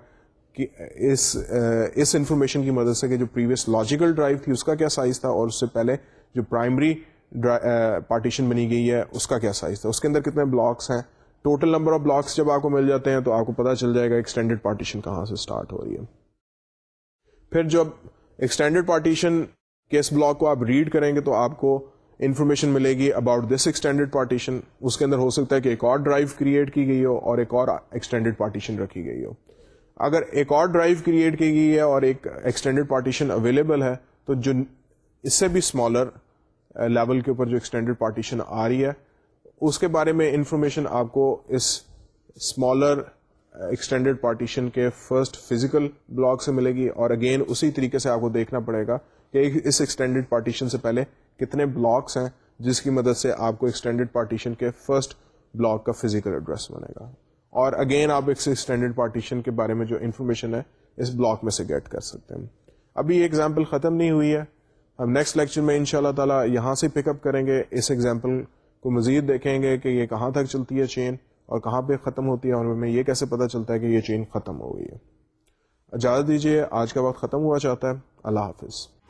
Speaker 1: کہ اس اس انفارمیشن کی مدد سے کہ جو پریویس لاجیکل ڈرائیو تھی، اس کا کیا سائز تھا اور اس سے پہلے جو پرائمری پارٹیشن بنی گئی ہے، اس کا کیا سائز تھا۔ اس کے اندر کتنے بلاکس ہیں؟ ٹوٹل نمبر آف بلاکس جب آپ کو مل جاتے ہیں تو آپ کو پتا چل جائے گا ایکسٹینڈیڈ پارٹیشن کہاں سے اسٹارٹ ہو رہی ہے۔ پھر جب ایکسٹینڈیڈ پارٹیشن کے اس بلاک کو آپ ریڈ کریں گے تو آپ کو انفارمیشن ملے گی اباؤٹ دس ایکسٹینڈیڈ پارٹیشن اس کے اندر ہو سکتا ہے کہ ایک اور ڈرائیو کریٹ کی گئی ہو اور ایک اور ایکسٹینڈیڈ پارٹیشن رکھی گئی ہو. اگر ایک اور ڈرائیو کریٹ کی گئی ہے اور ایک ایکسٹینڈیڈ پارٹیشن اویلیبل ہے، تو جو اس سے بھی اسمالر لیول uh, کے اوپر جو ایکسٹینڈیڈ پارٹیشن آ رہی ہے، اس کے بارے میں انفارمیشن آپ کو اس اسمالر ایکسٹینڈیڈ پارٹیشن کے فرسٹ فزیکل بلاک سے ملے گی اور اگین اسی طریقے سے آپ کو دیکھنا پڑے گا کہ اس ایکسٹینڈیڈ پارٹیشن سے پہلے کتنے بلاکس ہیں جس کی مدد سے آپ کو ایکسٹینڈیڈ پارٹیشن کے فرسٹ بلاک کا فزیکل ایڈریس بنے گا۔ اور اگین آپ ایک ایکسٹینڈیڈ پارٹیشن کے بارے میں جو انفارمیشن ہے اس بلاک میں سے گیٹ کر سکتے ہیں۔ ابھی یہ ایگزامپل ختم نہیں ہوئی ہے۔ ہم نیکسٹ لیکچر میں ان شاء اللہ تعالیٰ یہاں سے پک اپ کریں گے۔ اس ایگزامپل کو مزید دیکھیں گے کہ یہ کہاں تک چلتی ہے چین اور کہاں پہ ختم ہوتی ہے اور ہمیں یہ کیسے پتا چلتا ہے کہ یہ چین ختم ہو گئی ہے۔ اجازت دیجیے آج کا وقت ختم ہوا چاہتا ہے۔ اللہ حافظ۔